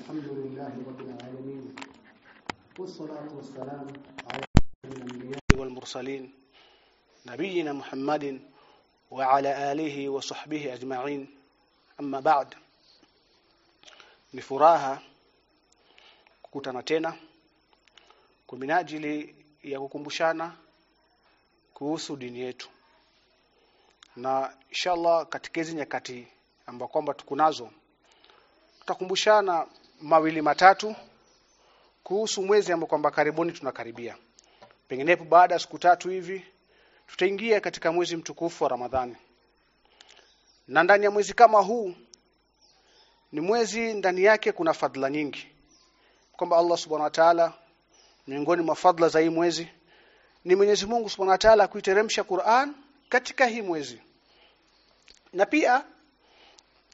الحمد لله رب العالمين والصلاة والسلام على الأنبياء والمرسلين نبينا محمد وعلى آله وصحبه أجمعين أما بعد ni furaha kukutana tena kwa minajili ya kukumbushana kuhusu dini yetu na inshallah katika hizi nyakati amba kwamba tuko nazo tutakumbushana mawili matatu kuhusu mwezi ambao kwamba karibuni tunakaribia. Penginepo baada ya siku tatu hivi tutaingia katika mwezi mtukufu wa Ramadhani. Na ndani ya mwezi kama huu ni mwezi ndani yake kuna fadhila nyingi. Kwamba Allah subhanahu wa ta'ala miongoni mwa fadhila za hii mwezi ni Mwenyezi Mungu subhanahu wa ta'ala kuiteremsha Qur'an katika hii mwezi. Na pia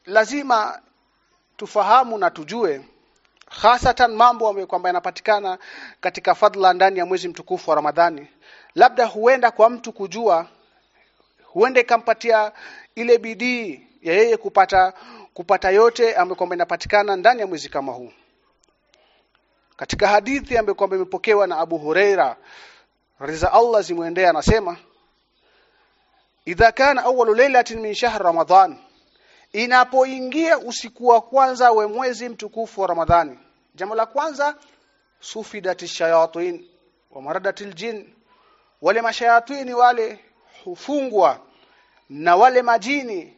lazima tufahamu na tujue hasatan mambo ambayo kwamba yanapatikana katika fadhila ndani ya mwezi mtukufu wa Ramadhani. Labda huenda kwa mtu kujua huenda ikampatia ile bidii ya yeye kupata kupata yote ambayo kwamba inapatikana ndani ya mwezi kama huu. Katika hadithi ambayo kwamba imepokewa na Abu Huraira riza Allah zimwendea anasema idha kana awwalu laylatin min shahri ramadhan inapoingia usiku wa kwanza wa mwezi mtukufu wa Ramadhani jambo la kwanza sufidati shayatin wa maradatil jin wale mashayatini wale hufungwa na wale majini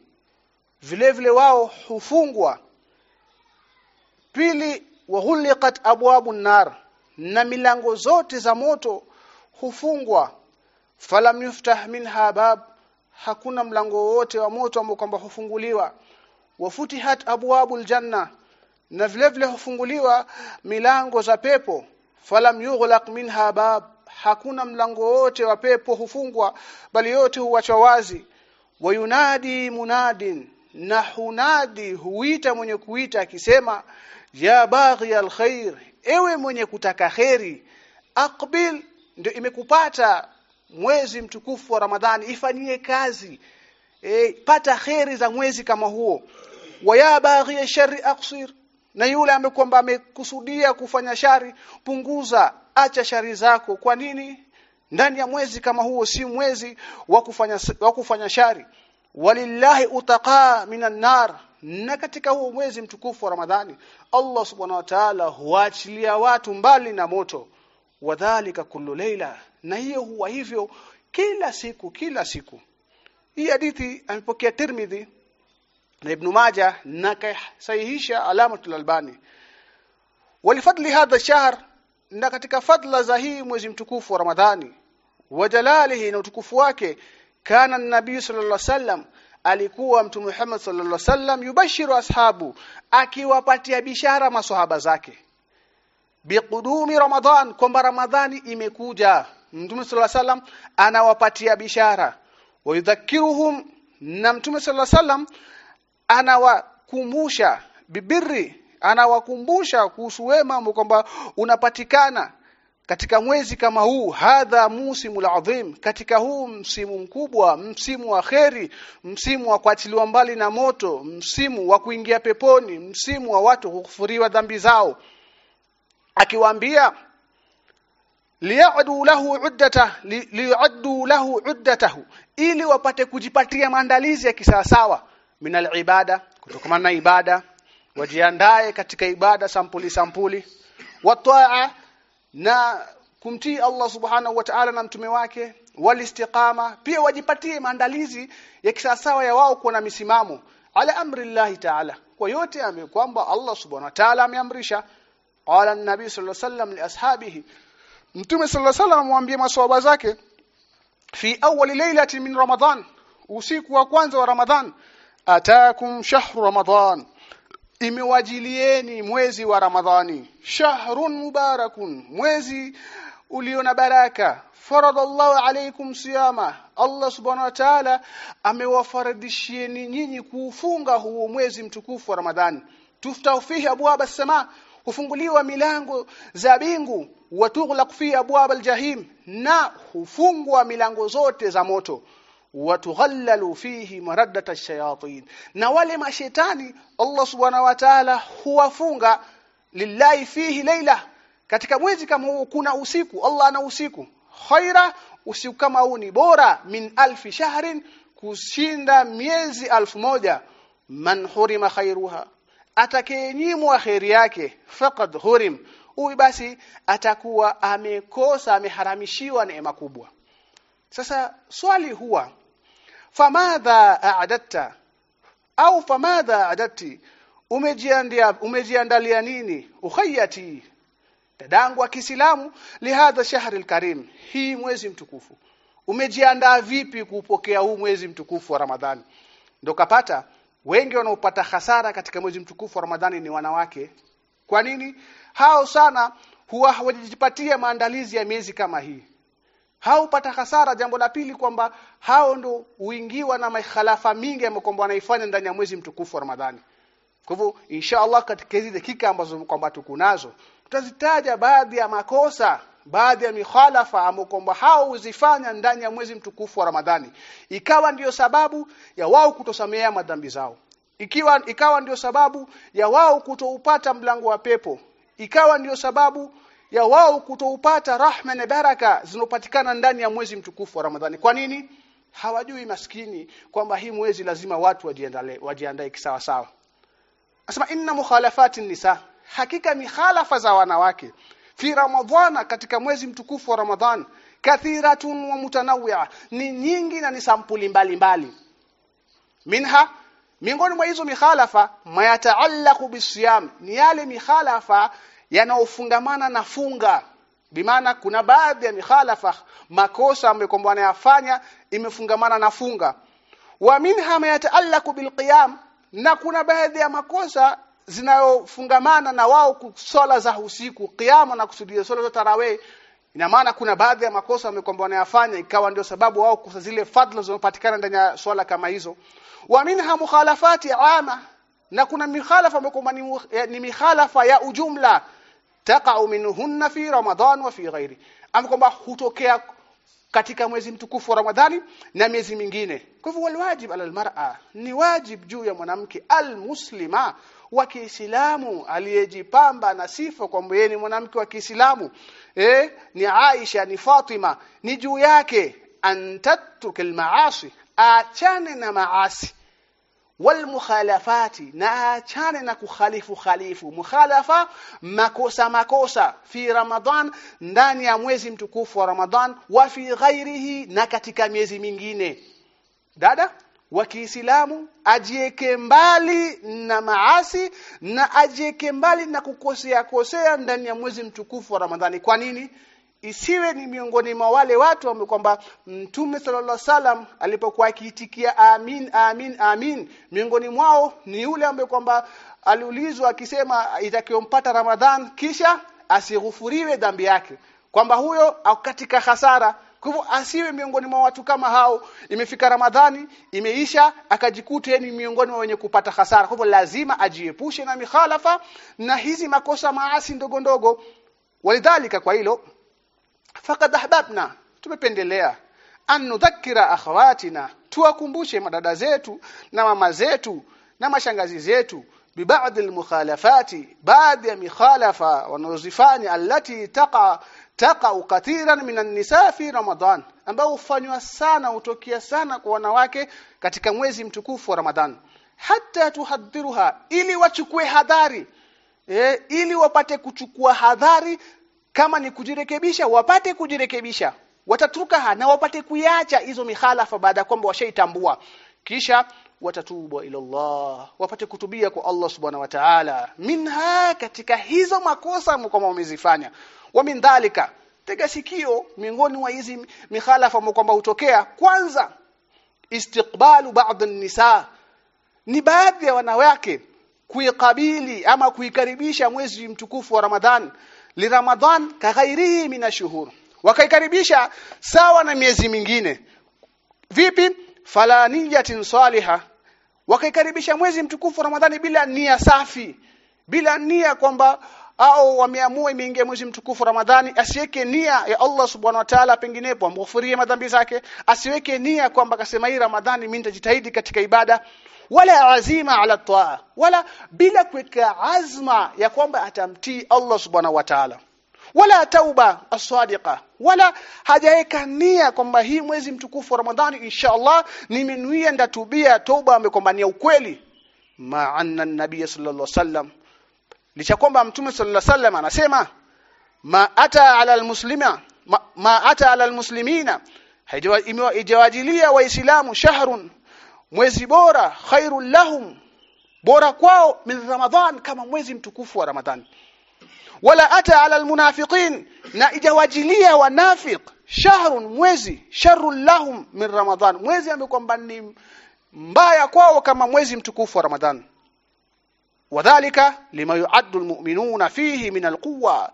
vile vile wao hufungwa. Pili wahuliqat abwabun nar na milango zote za moto hufungwa. Falam yuftah minha bab hakuna mlango wote wa moto ambao kwamba hufunguliwa. Wafutihat abwabul janna na vile vile hufunguliwa milango za pepo. Falam yughlaq minha bab. Hakuna mlango wote wa pepo hufungwa bali yote huachwa wazi. Wayunadi munadin. Na hunadi huita mwenye kuita akisema ya baghi alkhair ewe mwenye kutaka kheri aqbil. Ndio imekupata mwezi mtukufu wa Ramadhani ifanyie kazi. E, pata kheri za mwezi kama huo. Wa ya baghi shari aqsir na yule ambaye kwamba amekusudia kufanya shari punguza acha shari zako. Kwa nini? Ndani ya mwezi kama huo si mwezi wa kufanya wa kufanya shari. Walillahi utaqa minan nar. Na katika huo mwezi mtukufu wa Ramadhani Allah subhanahu wa ta'ala huachilia watu mbali na moto. Wadhalika kullu leila na hiyo huwa hivyo kila siku kila siku. Hii hadithi amepokea Tirmidhi na Ibn Majah na kasahihisha alamatul albani. Walifadli hadha shahr na katika fadla za hii mwezi mtukufu wa Ramadhani wajalalihi na utukufu wake kana nabii sallallahu alaihi wasallam alikuwa mtume Muhammad sallallahu alaihi wasallam yubashiru ashabu akiwapatia bishara maswahaba zake. Biqudumi ramadhan kwamba ramadhani imekuja. Mtume sallallahu alaihi wasallam anawapatia bishara. Wayudhakiruhum na mtume sallallahu alaihi wasallam anawakumbusha bibiri anawakumbusha kuhusu wema kwamba unapatikana katika mwezi kama huu. Hadha musimu adhim katika huu msimu mkubwa msimu wa kheri msimu wa kuachiliwa mbali na moto msimu wa kuingia peponi msimu wa watu kukufuriwa dhambi zao. Akiwaambia liyadu lahu uddata liyadu lahu uddatahu ili wapate kujipatia maandalizi ya kisawasawa minal ibada kutokana na ibada wajiandae katika ibada sampuli sampuli wataa na kumtii Allah subhanahu wa ta'ala na mtume wake walistiqama pia wajipatie maandalizi ya kisawasawa ya wao kuwa na misimamo ala amri Allah ta'ala. Kwa yote amekwamba kwamba Allah subhanahu wa ta'ala ameamrisha. Qala an-nabi sallallahu alayhi wasallam li ashabihi mtume sallallahu alayhi wasallam amwambie maswahaba zake fi awwal laylatin min ramadan usiku wa kwanza wa ramadhan atakum shahru ramadan. Imewajilieni mwezi wa ramadhani. Shahrun mubarakun. Mwezi ulio na baraka. Faradallahu alaykum siyama. Allah subhanahu wa ta'ala amewafaradishieni nyinyi kuufunga huo mwezi mtukufu wa ramadhani. Tuftahu fihi abwaba as-sama hufunguliwa milango za bingu. Watughlaq fihi abwaba al-jahim. Na hufungwa milango zote za moto watughallalu fihi maraddata ash-shayatin. Na wale mashetani Allah subhanahu wa ta'ala huwafunga lillahi fihi layla. Katika mwezi kama huu kuna usiku Allah ana usiku. Khaira usiku kama huu ni bora min alfi shahrin kushinda miezi alfu moja. Man hurima khairuha atakayenyimwa khairi yake faqad hurim. Huyu basi atakuwa amekosa ameharamishiwa neema kubwa. Sasa swali huwa famadha a'adatta? Au famadha a'adatti? Umejiandia umejiandalia nini? Ukhayati. Dadangu wa Kiislamu lihadha shahri alkarim. Hii mwezi mtukufu. Umejiandaa vipi kupokea huu mwezi mtukufu wa Ramadhani? Ndio kapata wengi wanaopata hasara katika mwezi mtukufu wa Ramadhani ni wanawake. Kwa nini? Hao sana huwa hawajipatia maandalizi ya miezi kama hii hao pata hasara. Jambo la pili kwamba hao ndo uingiwa na makhalafa mingi ambayo wanaifanya ndani ya mwezi mtukufu wa Ramadhani. Kwa hivyo inshallah katika hizi dakika ambazo kwamba tuko nazo tutazitaja baadhi ya makosa baadhi ya mihalafa ambao kwamba hao huzifanya ndani ya mwezi mtukufu wa Ramadhani. Ikawa ndiyo sababu ya wao kutosamea madhambi zao. Ikiwa ikawa ndiyo sababu ya wao kutoupata mlango wa pepo. Ikawa ndiyo sababu ya wao kutoupata rahma na baraka zinopatikana ndani ya mwezi mtukufu wa Ramadhani. Kwa nini? Hawajui maskini kwamba hii mwezi lazima watu wajiandae wajiandae kisawa sawa. Asema inna mukhalafati nisa. Hakika mikhalafa za wanawake fi ramadhana katika mwezi mtukufu wa Ramadhan kathiratun wa mutanawwi'a ni nyingi na ni sampuli mbalimbali minha miongoni mwa hizo mikhalafa mayataallaqu bisiyam ni yale mikhalafa yanaofungamana na funga. Bimaana kuna baadhi ya mikhalafa makosa ambayo kwamba wanayafanya imefungamana na funga. Wa minha mayataallaqu bilqiyam na kuna baadhi ya makosa zinayofungamana na wao kusola za usiku kiama na kusudia swala za tarawih. Ina maana kuna baadhi ya makosa wamekwamba wanayafanya ikawa ndio sababu wao kusa zile fadhila zinazopatikana ndani ya swala kama hizo. Wa minha mukhalafati ama na kuna mikhalafa ambayo ni, ni mikhalafa ya ujumla taqa'u minhunna fi ramadan wa fi ghairi. Ama kwamba hutokea katika mwezi mtukufu wa Ramadhani na miezi mingine. Kwa hivyo walwajib ala almar'a ni wajib juu ya mwanamke almuslima wa Kiislamu aliyejipamba na sifa kwamba yeye ni mwanamke wa Kiislamu. Eh ni Aisha ni Fatima ni juu yake. Antatruka almaasi achane na maasi walmukhalafati na achane na kukhalifu khalifu. Mukhalafa makosa makosa. Fi ramadan ndani ya mwezi mtukufu wa ramadan wa fi ghairihi na katika miezi mingine. Dada wa Kiislamu ajieke mbali na maasi na ajieke mbali na kukosea kosea ndani ya mwezi mtukufu wa Ramadhani. Kwa nini isiwe ni miongoni mwa wale watu ambao kwamba Mtume sallallahu alaihi wasallam alipokuwa akiitikia amin amin amin miongoni mwao ni yule ambaye kwamba aliulizwa akisema itakayompata Ramadhan kisha asighufuriwe dhambi yake. Kwamba huyo katika hasara. Kwa asiwe miongoni mwa watu kama hao. Imefika Ramadhani imeisha akajikuta ni miongoni mwa wenye kupata hasara. Kwa lazima ajiepushe na mikhalafa na hizi makosa maasi ndogo ndogo. Walidhalika kwa hilo faqad ahbabna. Tumependelea an nudhakkira akhawatina tuwakumbushe madada zetu na mama zetu na mashangazi zetu bibadhi almukhalafati ba'd ya mikhalafa wanazifanya allati taqa taqa kathiran minan nisa fi ramadan ambao hufanywa sana hutokea sana kwa wanawake katika mwezi mtukufu wa Ramadhan hata tuhadhiruha ili wachukue hadhari. Eh, ili wapate kuchukua hadhari kama ni kujirekebisha wapate kujirekebisha. Watatuka na wapate kuiacha hizo mihalafa baada kwamba washaitambua. Kisha watatubu ila Allah wapate kutubia kwa Allah subhanahu wa ta'ala. Minha katika hizo makosa kama wamezifanya. Wa min dhalika tega sikio miongoni mwa hizi mikhalafa kwamba hutokea. Kwanza istiqbalu ba'd an-nisa. Ni baadhi ya wanawake kuikabili ama kuikaribisha mwezi mtukufu wa Ramadhan li Ramadhan kaghairihi min ashhur wakaikaribisha sawa na miezi mingine. Vipi? Fala niyatin salihah wakaikaribisha mwezi mtukufu Ramadhani bila nia safi. Bila nia kwamba au wameamua imeingia mwezi mtukufu Ramadhani asiweke nia ya Allah subhanahu wa ta'ala penginepo amghufurie madhambi zake asiweke nia kwamba kasema hii Ramadhani mimi nitajitahidi katika ibada wala azima ala taa wala bila kuweka azma ya kwamba atamtii Allah subhanahu wa ta'ala. Wala tauba asadiqa wala hajaweka nia kwamba hii mwezi mtukufu wa Ramadhani insha Allah nimenuia ndatubia toba amekombania ukweli. Ma anna nabiy sallallahu alaihi wasallam licha kwamba mtume sallallahu alaihi wasallam anasema ma ata ala almuslima ma, ma ata ala almuslimina haijawajilia waislamu shahrun mwezi bora khairul lahum. Bora kwao min ramadhan kama mwezi mtukufu wa ramadhani. Wala ata ala almunafiqin na ijawajilia wanafiq shahrun mwezi sharrul lahum min ramadhan mwezi amekwamba ni mbaya kwao kama mwezi mtukufu wa ramadhan wadhālika lima yu'addu almu'minuna fihi min alquwa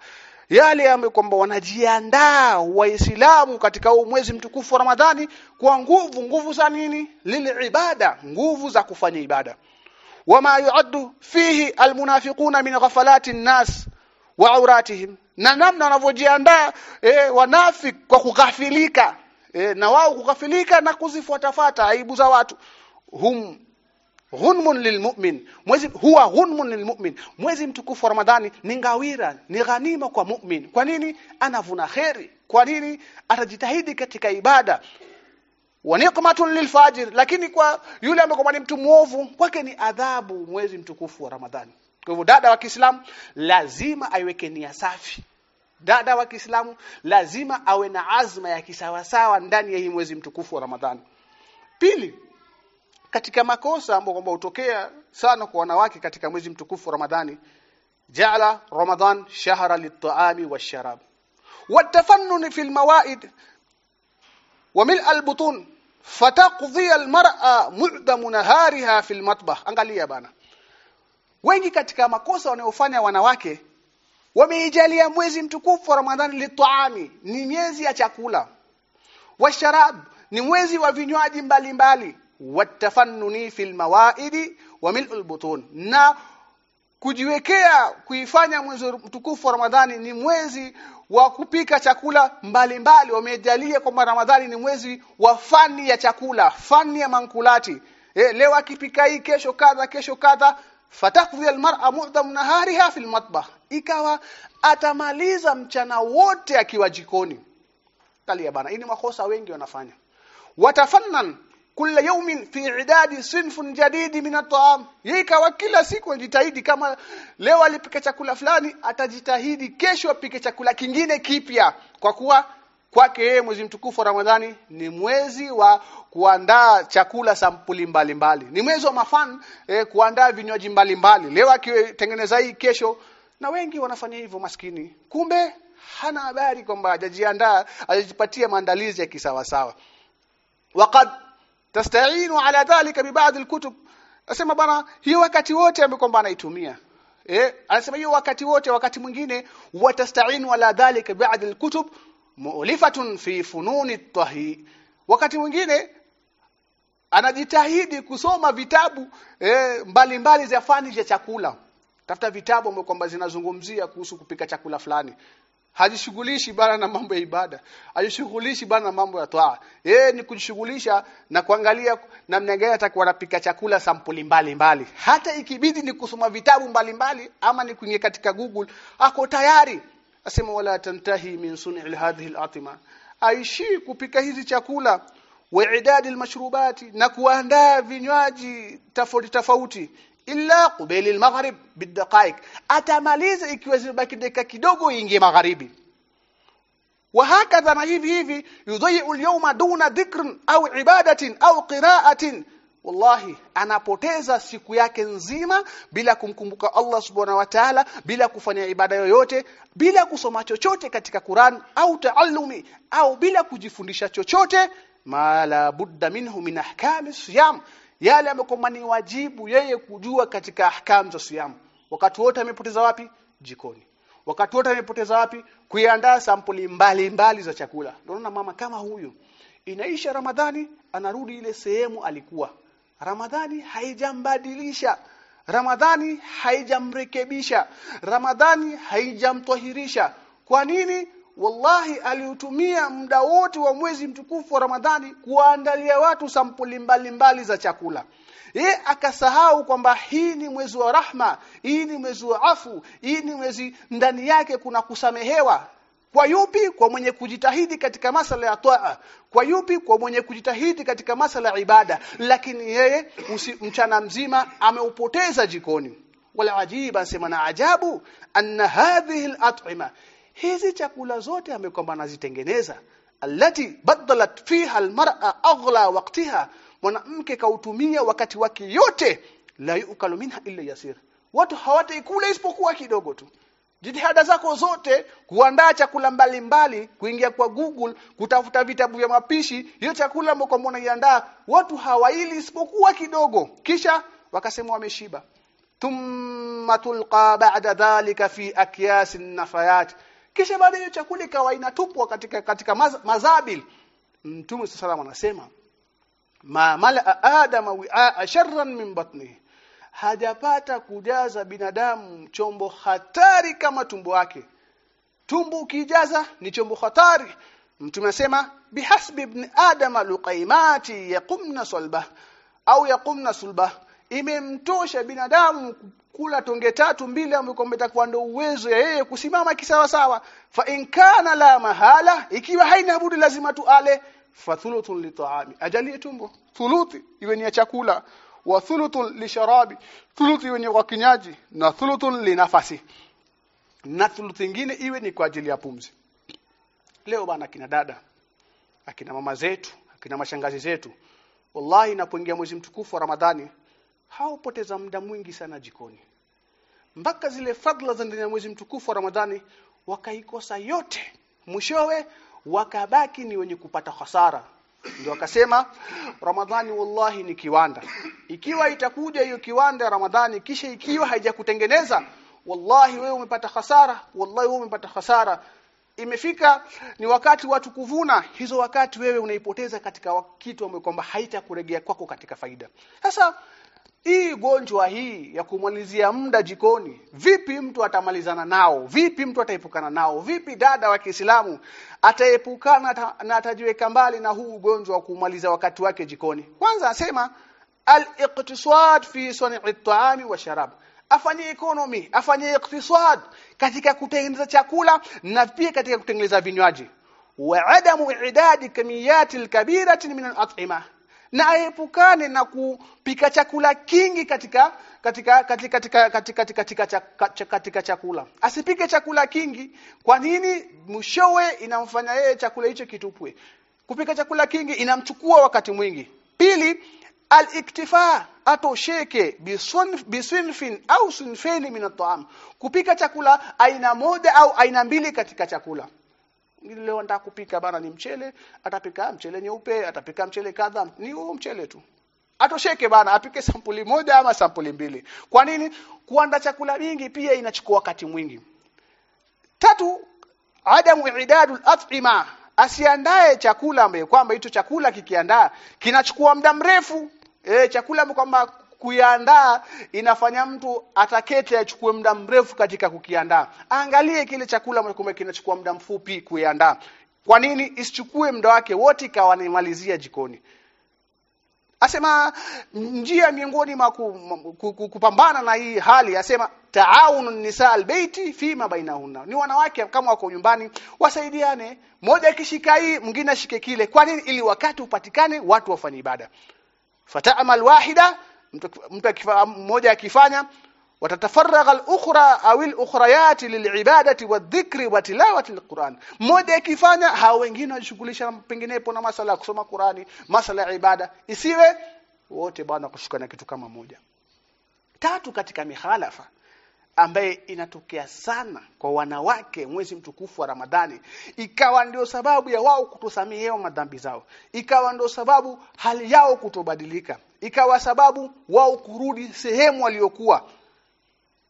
yale ambayo kwamba wanajiandaa waislamu katika huu mwezi mtukufu wa Ramadhani kwa nguvu nguvu za nini? Lilibada nguvu za kufanya ibada. Wama yuaddu fihi almunafiquna min ghafalati nnas wa auratihim. Na namna wanavyojiandaa e, wanafik kwa kughafilika. E, na wao kughafilika na kuzifuatafata aibu za watu. Hum ghunmun lilmu'min mwezi huwa ghunmun lilmu'min mwezi mtukufu wa ramadhani ni ngawira ni ghanima kwa mu'min. Kwa nini? Anavuna kheri. Kwa nini? Atajitahidi katika ibada. Wa niqmatun lilfajir lakini kwa yule ambaye ni mtu muovu kwake ni adhabu mwezi mtukufu wa ramadhani. Kwa hivyo dada wa Kiislamu lazima aiweke nia safi. Dada wa Kiislamu lazima awe na azma ya kisawasawa ndani ya hii mwezi mtukufu wa Ramadhani. Pili katika makosa ambayo kwamba hutokea sana kwa wanawake katika mwezi mtukufu wa Ramadhani ja'ala Ramadhan shahra lit-ta'ami wash-sharab والتفنن في الموائد وملء البطون فتقضي المرأة معدم نهارها في المطبخ angalia bana wengi katika makosa wanayofanya wanawake wameijalia mwezi mtukufu wa Ramadhani litaami ni miezi ya chakula washarab ni mwezi wa vinywaji mbalimbali watafannuni fil mawaidi wa mil'ul butun na kujiwekea kuifanya mwezi mtukufu wa Ramadhani ni mwezi wa kupika chakula mbalimbali. Wamejalia kwamba Ramadhani ni mwezi wa fani ya chakula fani ya mankulati. E, leo akipika hii kesho kadha kesho kadha fatakdhi almar'a mu'dam nahariha fil matbakh ikawa atamaliza mchana wote akiwa jikoni. Kalia bana hii ni makosa wengi wanafanya. Watafannan kila yaumin fi idadi sinfun jadidi min at'am yikawa kila siku ajitahidi kama leo alipika chakula fulani atajitahidi kesho apike chakula kingine kipya. Kwa kuwa kwake yeye mwezi mtukufu Ramadhani ni mwezi wa kuandaa chakula sampuli mbalimbali. Mbali. ni mwezi wa mafan eh, kuandaa vinywaji mbalimbali. Leo akitengeneza hii kesho na wengi wanafanya hivyo maskini. Kumbe hana habari kwamba hajajiandaa hajajipatia maandalizi ya kisawasawa. Waqad tastainu ala dhalika bi ba'd alkutub asema bana hiyo wakati wote amekwamba anaitumia eh anasema hiyo wakati wote wakati mwingine watastainu ala dhalika bi ba'd alkutub mu'lifatun fi fununi tahi. Wakati mwingine anajitahidi kusoma vitabu eh, mbalimbali za fani za chakula. Tafuta vitabu kwamba zinazungumzia kuhusu kupika chakula fulani hajishughulishi bana na mambo ya ibada. Hajishughulishi bana na mambo ya toa yeye ni kujishughulisha na kuangalia namna gani atakuwa anapika chakula sampuli mbalimbali mbali. hata ikibidi ni kusoma vitabu mbalimbali mbali, ama ni kuingia katika Google ako tayari. Asema wala tantahi min sun'i hadhihi al'atima. Aishi kupika hizi chakula wa idadi na kuandaa vinywaji tofauti tofauti illa qubili al-maghrib bidaqaiq atamaliza ikiwa zimebaki dakika kidogo ingie magharibi وهكذا na hivi hivi yudhi'u al-yawma duna dhikrin au ibadatin au qira'atin wallahi anapoteza siku yake nzima bila kumkumbuka Allah subhanahu wa ta'ala bila kufanya ibada yoyote bila kusoma chochote katika Qur'an au taallumi au bila kujifundisha chochote ma la budda minhu min ahkami siyam yale ambayo ni wajibu yeye kujua katika ahkamu za siamu wakati wote amepoteza wapi? Jikoni. Wakati wote amepoteza wapi? Kuiandaa sampuli mbalimbali mbali za chakula. Unaona mama kama huyu inaisha ramadhani anarudi ile sehemu alikuwa. Ramadhani haijambadilisha. Ramadhani haijamrekebisha. Ramadhani haijamtwahirisha. Kwa nini wallahi aliutumia muda wote wa mwezi mtukufu wa Ramadhani kuandalia watu sampuli mbalimbali za chakula. Ye akasahau kwamba hii ni mwezi wa rahma hii ni mwezi wa afu hii ni mwezi ndani yake kuna kusamehewa. Kwa yupi? Kwa mwenye kujitahidi katika masala ya toa. Kwa yupi? Kwa mwenye kujitahidi katika masala ya ibada. Lakini yeye mchana mzima ameupoteza jikoni. Wala ajiba sema na ajabu anna hadhihi al-at'ima hizi chakula zote amekwamba anazitengeneza. Allati badalat fiha almar'a aghla waqtiha. Mwanamke kautumia wakati wake yote la yukalu minha illa yasir. Watu hawataikula isipokuwa kidogo tu. Jitihada zako zote kuandaa chakula mbalimbali kuingia kwa Google kutafuta vitabu vya mapishi hiyo chakula ambako iandaa watu hawaili isipokuwa kidogo. Kisha wakasema wameshiba. Thumma tulqa ba'da dhalika fi akyasin nafayat kisha baada ya chakula ikawa inatupwa katika katika maz, mazabil. Mtume sallallahu anasema ma mala adama wi'a sharran min batnihi. Hajapata kujaza binadamu chombo hatari kama tumbo wake. Tumbo ukijaza ni chombo hatari. Mtume anasema bihasbi ibn adama luqaimati yaqumna sulba au yaqumna sulba imemtosha binadamu kula tonge tatu mbili ambapo itakuwa ndio uwezo ya yeye kusimama kisawa sawa fa in kana la mahala ikiwa haina budi lazima tuale fa thuluthun litaami ajalie tumbo. Thuluthi iwe ni ya chakula wa thuluthun lisharabi thuluthi iwe ni kwa kinyaji na thuluthun linafasi na thuluthi nyingine iwe ni kwa ajili ya pumzi. Leo bana kina dada akina mama zetu akina mashangazi zetu wallahi inapoingia mwezi mtukufu wa Ramadhani haupoteza muda mwingi sana jikoni. Mpaka zile fadla za ndani ya mwezi mtukufu wa Ramadhani wakaikosa yote. Mwishowe wakabaki ni wenye kupata hasara. Ndio akasema Ramadhani wallahi ni kiwanda. Ikiwa itakuja hiyo kiwanda Ramadhani kisha ikiwa haijakutengeneza wallahi wewe umepata hasara wallahi wewe umepata hasara. Imefika ni wakati watu kuvuna hizo wakati wewe unaipoteza katika kitu ambacho kwamba haitakuregea kwako katika faida. Sasa hii gonjwa hii ya kumalizia muda jikoni vipi mtu atamalizana nao? Vipi mtu ataepukana nao? Vipi dada wa Kiislamu ataepukana na atajiweka mbali na huu ugonjwa wa kumaliza wakati wake jikoni? Kwanza asema al-iqtisad fi sani' at-ta'ami wa sharab. Afanye economy afanye iktisad katika kutengeneza chakula na pia katika kutengeneza vinywaji. Wa adamu idadi kamiyati al-kabirati min al-at'imah na aepukane na kupika chakula kingi katika katika katika katika katika katika, katika, katika chakula. Asipike chakula kingi kwa nini mshowe inamfanya yeye chakula hicho kitupwe? Kupika chakula kingi inamchukua wakati mwingi. Pili al-iktifa atosheke bisunfin au sunfeni min kupika chakula aina moja au aina mbili katika chakula leo nataka kupika bana ni mchele atapika mchele nyeupe atapika mchele kadha ni huo mchele tu. Atosheke bana apike sampuli moja ama sampuli mbili. Kwa nini? Kuanda chakula mingi pia inachukua wakati mwingi. Tatu adamu idadul at'ima asiandae chakula kwamba hicho chakula kikiandaa kinachukua muda mrefu. E, chakula kwamba kuiandaa inafanya mtu atakete achukue muda mrefu katika kukiandaa. Angalie kile chakula kumbe kinachukua muda mfupi kuiandaa. Kwa nini? Isichukue muda wake wote ikawa nimalizia jikoni. Asema njia miongoni mwa kupambana na hii hali asema taawunu nisa albayti fima bainahunna. Ni wanawake kama wako nyumbani wasaidiane. Moja akishika hii mwingine ashike kile. Kwa nini? Ili wakati upatikane watu wafanye ibada. Fata'amal wahida mtu mmoja akifanya watatafarraga al-ukhra au al-ukhrayat lil'ibadati wadh-dhikri wa tilawati al-Qur'an mmoja akifanya hao wengine wajishughulisha penginepo na masala ya kusoma Qur'ani masala ya ibada. Isiwe wote bwana kushukana kitu kama moja. Tatu katika mihalafa ambaye inatokea sana kwa wanawake mwezi mtukufu wa Ramadhani ikawa ndio sababu ya wao kutosamehewa madhambi zao. Ikawa ndio sababu hali yao kutobadilika ikawa sababu wao kurudi sehemu waliokuwa.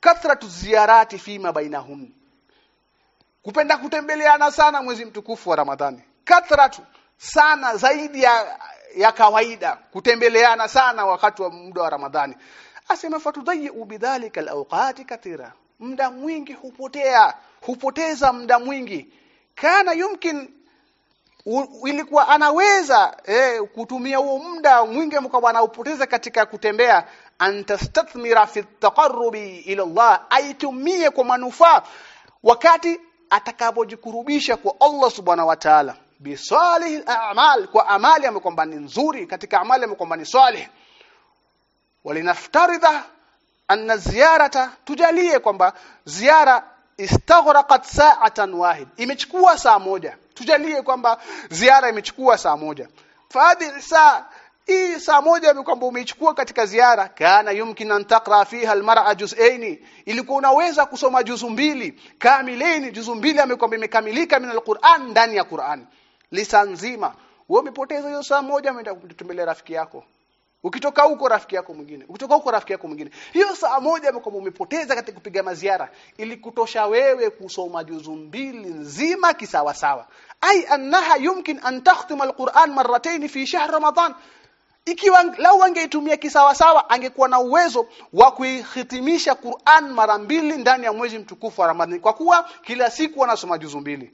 Kathratu ziarati fima bainahum. Kupenda kutembeleana sana mwezi mtukufu wa Ramadhani. Kathratu sana zaidi ya ya kawaida kutembeleana sana wakati wa muda wa Ramadhani. Asema fatudhayu bidhalika alawqati kathira. Muda mwingi hupotea. Hupoteza muda mwingi. Kana yumkin ilikuwa anaweza eh, kutumia huo muda mwingi ambao anaupoteza katika kutembea. Antastathmira fi taqarrubi ila Allah aitumie kwa manufaa wakati atakapojikurubisha kwa Allah subhanahu wa ta'ala. Bisalih a'mal kwa amali ambayo kwamba ni nzuri katika amali ambayo kwamba ni salih. Walinaftaridha anna ziyarata tujalie kwamba ziara istaghraqat sa'atan wahid imechukua saa moja tujalie kwamba ziara imechukua saa moja. Fadhi saa hii saa moja kwamba umeichukua katika ziara. Kana yumkin an taqra fiha almar'a juz'aini. Ilikuwa unaweza kusoma juzu mbili. Kamilaini juzu mbili amekwamba imekamilika min alquran ndani ya Qur'an. Lisa nzima wewe umepoteza hiyo saa moja umeenda kutembelea rafiki yako Ukitoka huko rafiki yako mwingine, ukitoka huko rafiki yako mwingine. Hiyo saa moja kwamba umepoteza katika kupiga maziara ili kutosha wewe kusoma juzu mbili nzima kisawa sawa. Ai annaha yumkin an takhtima alquran marratayn fi shahr ramadan. Ikiwa lau angeitumia kisawa sawa angekuwa na uwezo wa kuihitimisha Qur'an mara mbili ndani ya mwezi mtukufu wa Ramadhani kwa kuwa kila siku anasoma juzu mbili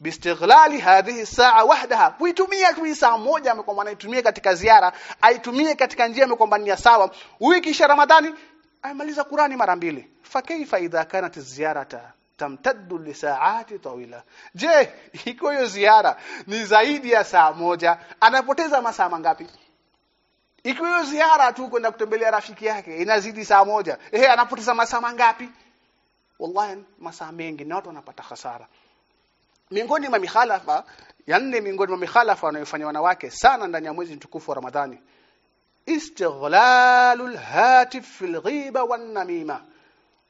bistighlali hadhihi saa wahdaha kuitumia tu saa moja kwamba anaitumia katika ziara aitumie katika njia kwamba ni sawa. Wiki kisha ramadhani amaliza qurani mara mbili. Fa kaifa idha kanat ziyarata tamtaddu li saati tawila. Je iko hiyo ziara ni zaidi ya saa moja? Anapoteza masaa mangapi? Iko hiyo ziara tu kwenda kutembelea rafiki yake inazidi saa moja. Ehe anapoteza masaa mangapi? Wallahi masaa mengi na watu wanapata hasara miongoni mwa mihalafa ya nne miongoni mwa mihalafa wanayofanya wanawake sana ndani ya mwezi mtukufu wa Ramadhani. Istighlalul hatif fil ghiba wan namima.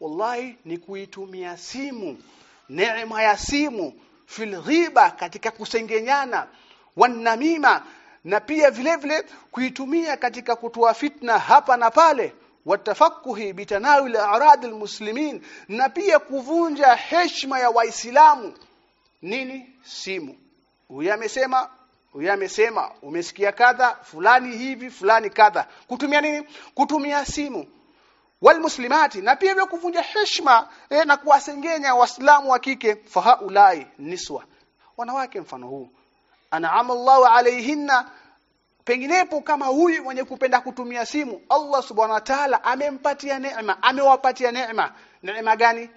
Wallahi ni kuitumia simu neema ya simu fil ghiba katika kusengenyana wan namima na pia vile vile kuitumia katika kutoa fitna hapa na pale watafakuhi bitanawil a'rad almuslimin na pia kuvunja heshima ya waislamu nini? Simu. Huyu amesema huyu amesema umesikia kadha fulani hivi fulani kadha. Kutumia nini? Kutumia simu. Walmuslimati na pia vile kuvunja heshima eh, na kuwasengenya waislamu wa kike fahaulai niswa. Wanawake mfano huu. An'ama Allahu alaihinna penginepo kama huyu mwenye kupenda kutumia simu. Allah subhanahu wa ta'ala amempatia neema amewapatia neema. Neema gani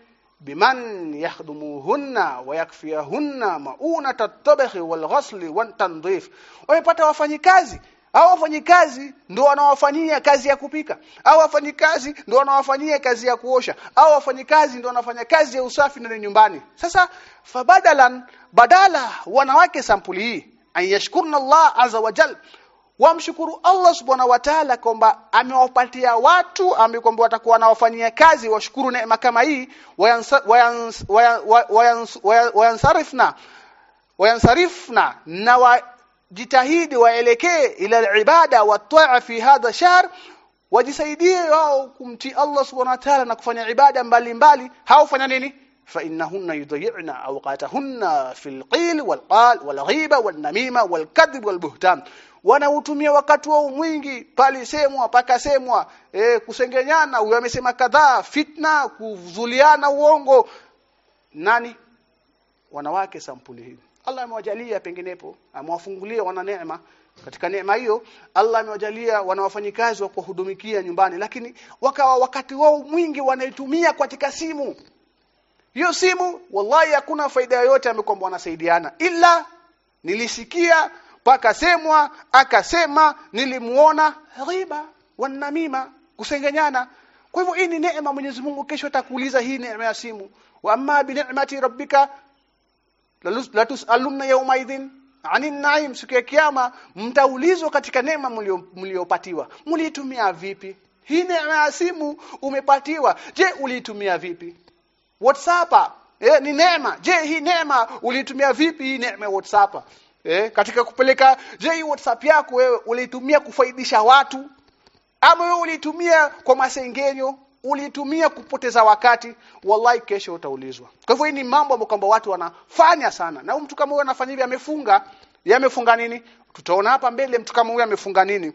biman yakhdumuhunna wa yakfiyahunna mauna at-tabkhi wal-ghasli wa tandhif wamepata wafanyikazi. Au wafanyikazi ndio wanawafanyia kazi ya kupika. Au wafanyikazi ndio wanawafanyia kazi ya kuosha. Au wafanyikazi ndio wanafanya kazi ya usafi ndani nyumbani. Sasa fabadalan badala wanawake sampuli hii ayashkurna Allah azza wa jal wamshukuru Allah subhanahu wa ta'ala kwamba amewapatia watu amekwamba watakuwa wanawafanyia kazi washukuru neema kama hii wayansarifna wayansarifna na wajitahidi waelekee ila ibada wa taa fi hadha shahr wajisaidie wao kumtii Allah subhanahu wa ta'ala na kufanya ibada mbalimbali haufanya nini فإنهن يضيعن أوقاتهن في القيل والقال والغيبة والنميمة والكذب والبهتان wanautumia wakati wao mwingi pali semwa paka semwa e, kusengenyana huyo amesema kadhaa fitna kuzuliana uongo. Nani? Wanawake sampuli hii. Allah amewajalia penginepo amewafungulia wana neema. Katika neema hiyo Allah amewajalia wanawafanyikazi wa kuhudumikia nyumbani lakini wakawa wakati wao mwingi wanaitumia katika simu. Hiyo simu wallahi hakuna faida yoyote amekwamba wanasaidiana. Ila nilisikia paka semwa akasema nilimuona ghiba wanamima kusengenyana kwa hivyo hii ni neema Mwenyezi Mungu kesho atakuuliza hii neema ya simu. Wa amma bi ni'mati rabbika la tusalunna yawma idhin anin naim siku ya kiyama mtaulizwa katika neema mliopatiwa mliitumia vipi? Hii neema ya simu umepatiwa. Je uliitumia vipi? WhatsApp eh, ni neema. Je hii neema uliitumia vipi hii neema WhatsApp eh, katika kupeleka je hii WhatsApp yako wewe uliitumia kufaidisha watu? Ama wewe uliitumia kwa masengenyo? Uliitumia kupoteza wakati? Wallahi kesho utaulizwa. Kwa hivyo hii ni mambo ambayo kwamba watu wanafanya sana. Na mtu kama huyo anafanya hivi amefunga. Yamefunga nini? Tutaona hapa mbele mtu kama huyo amefunga nini?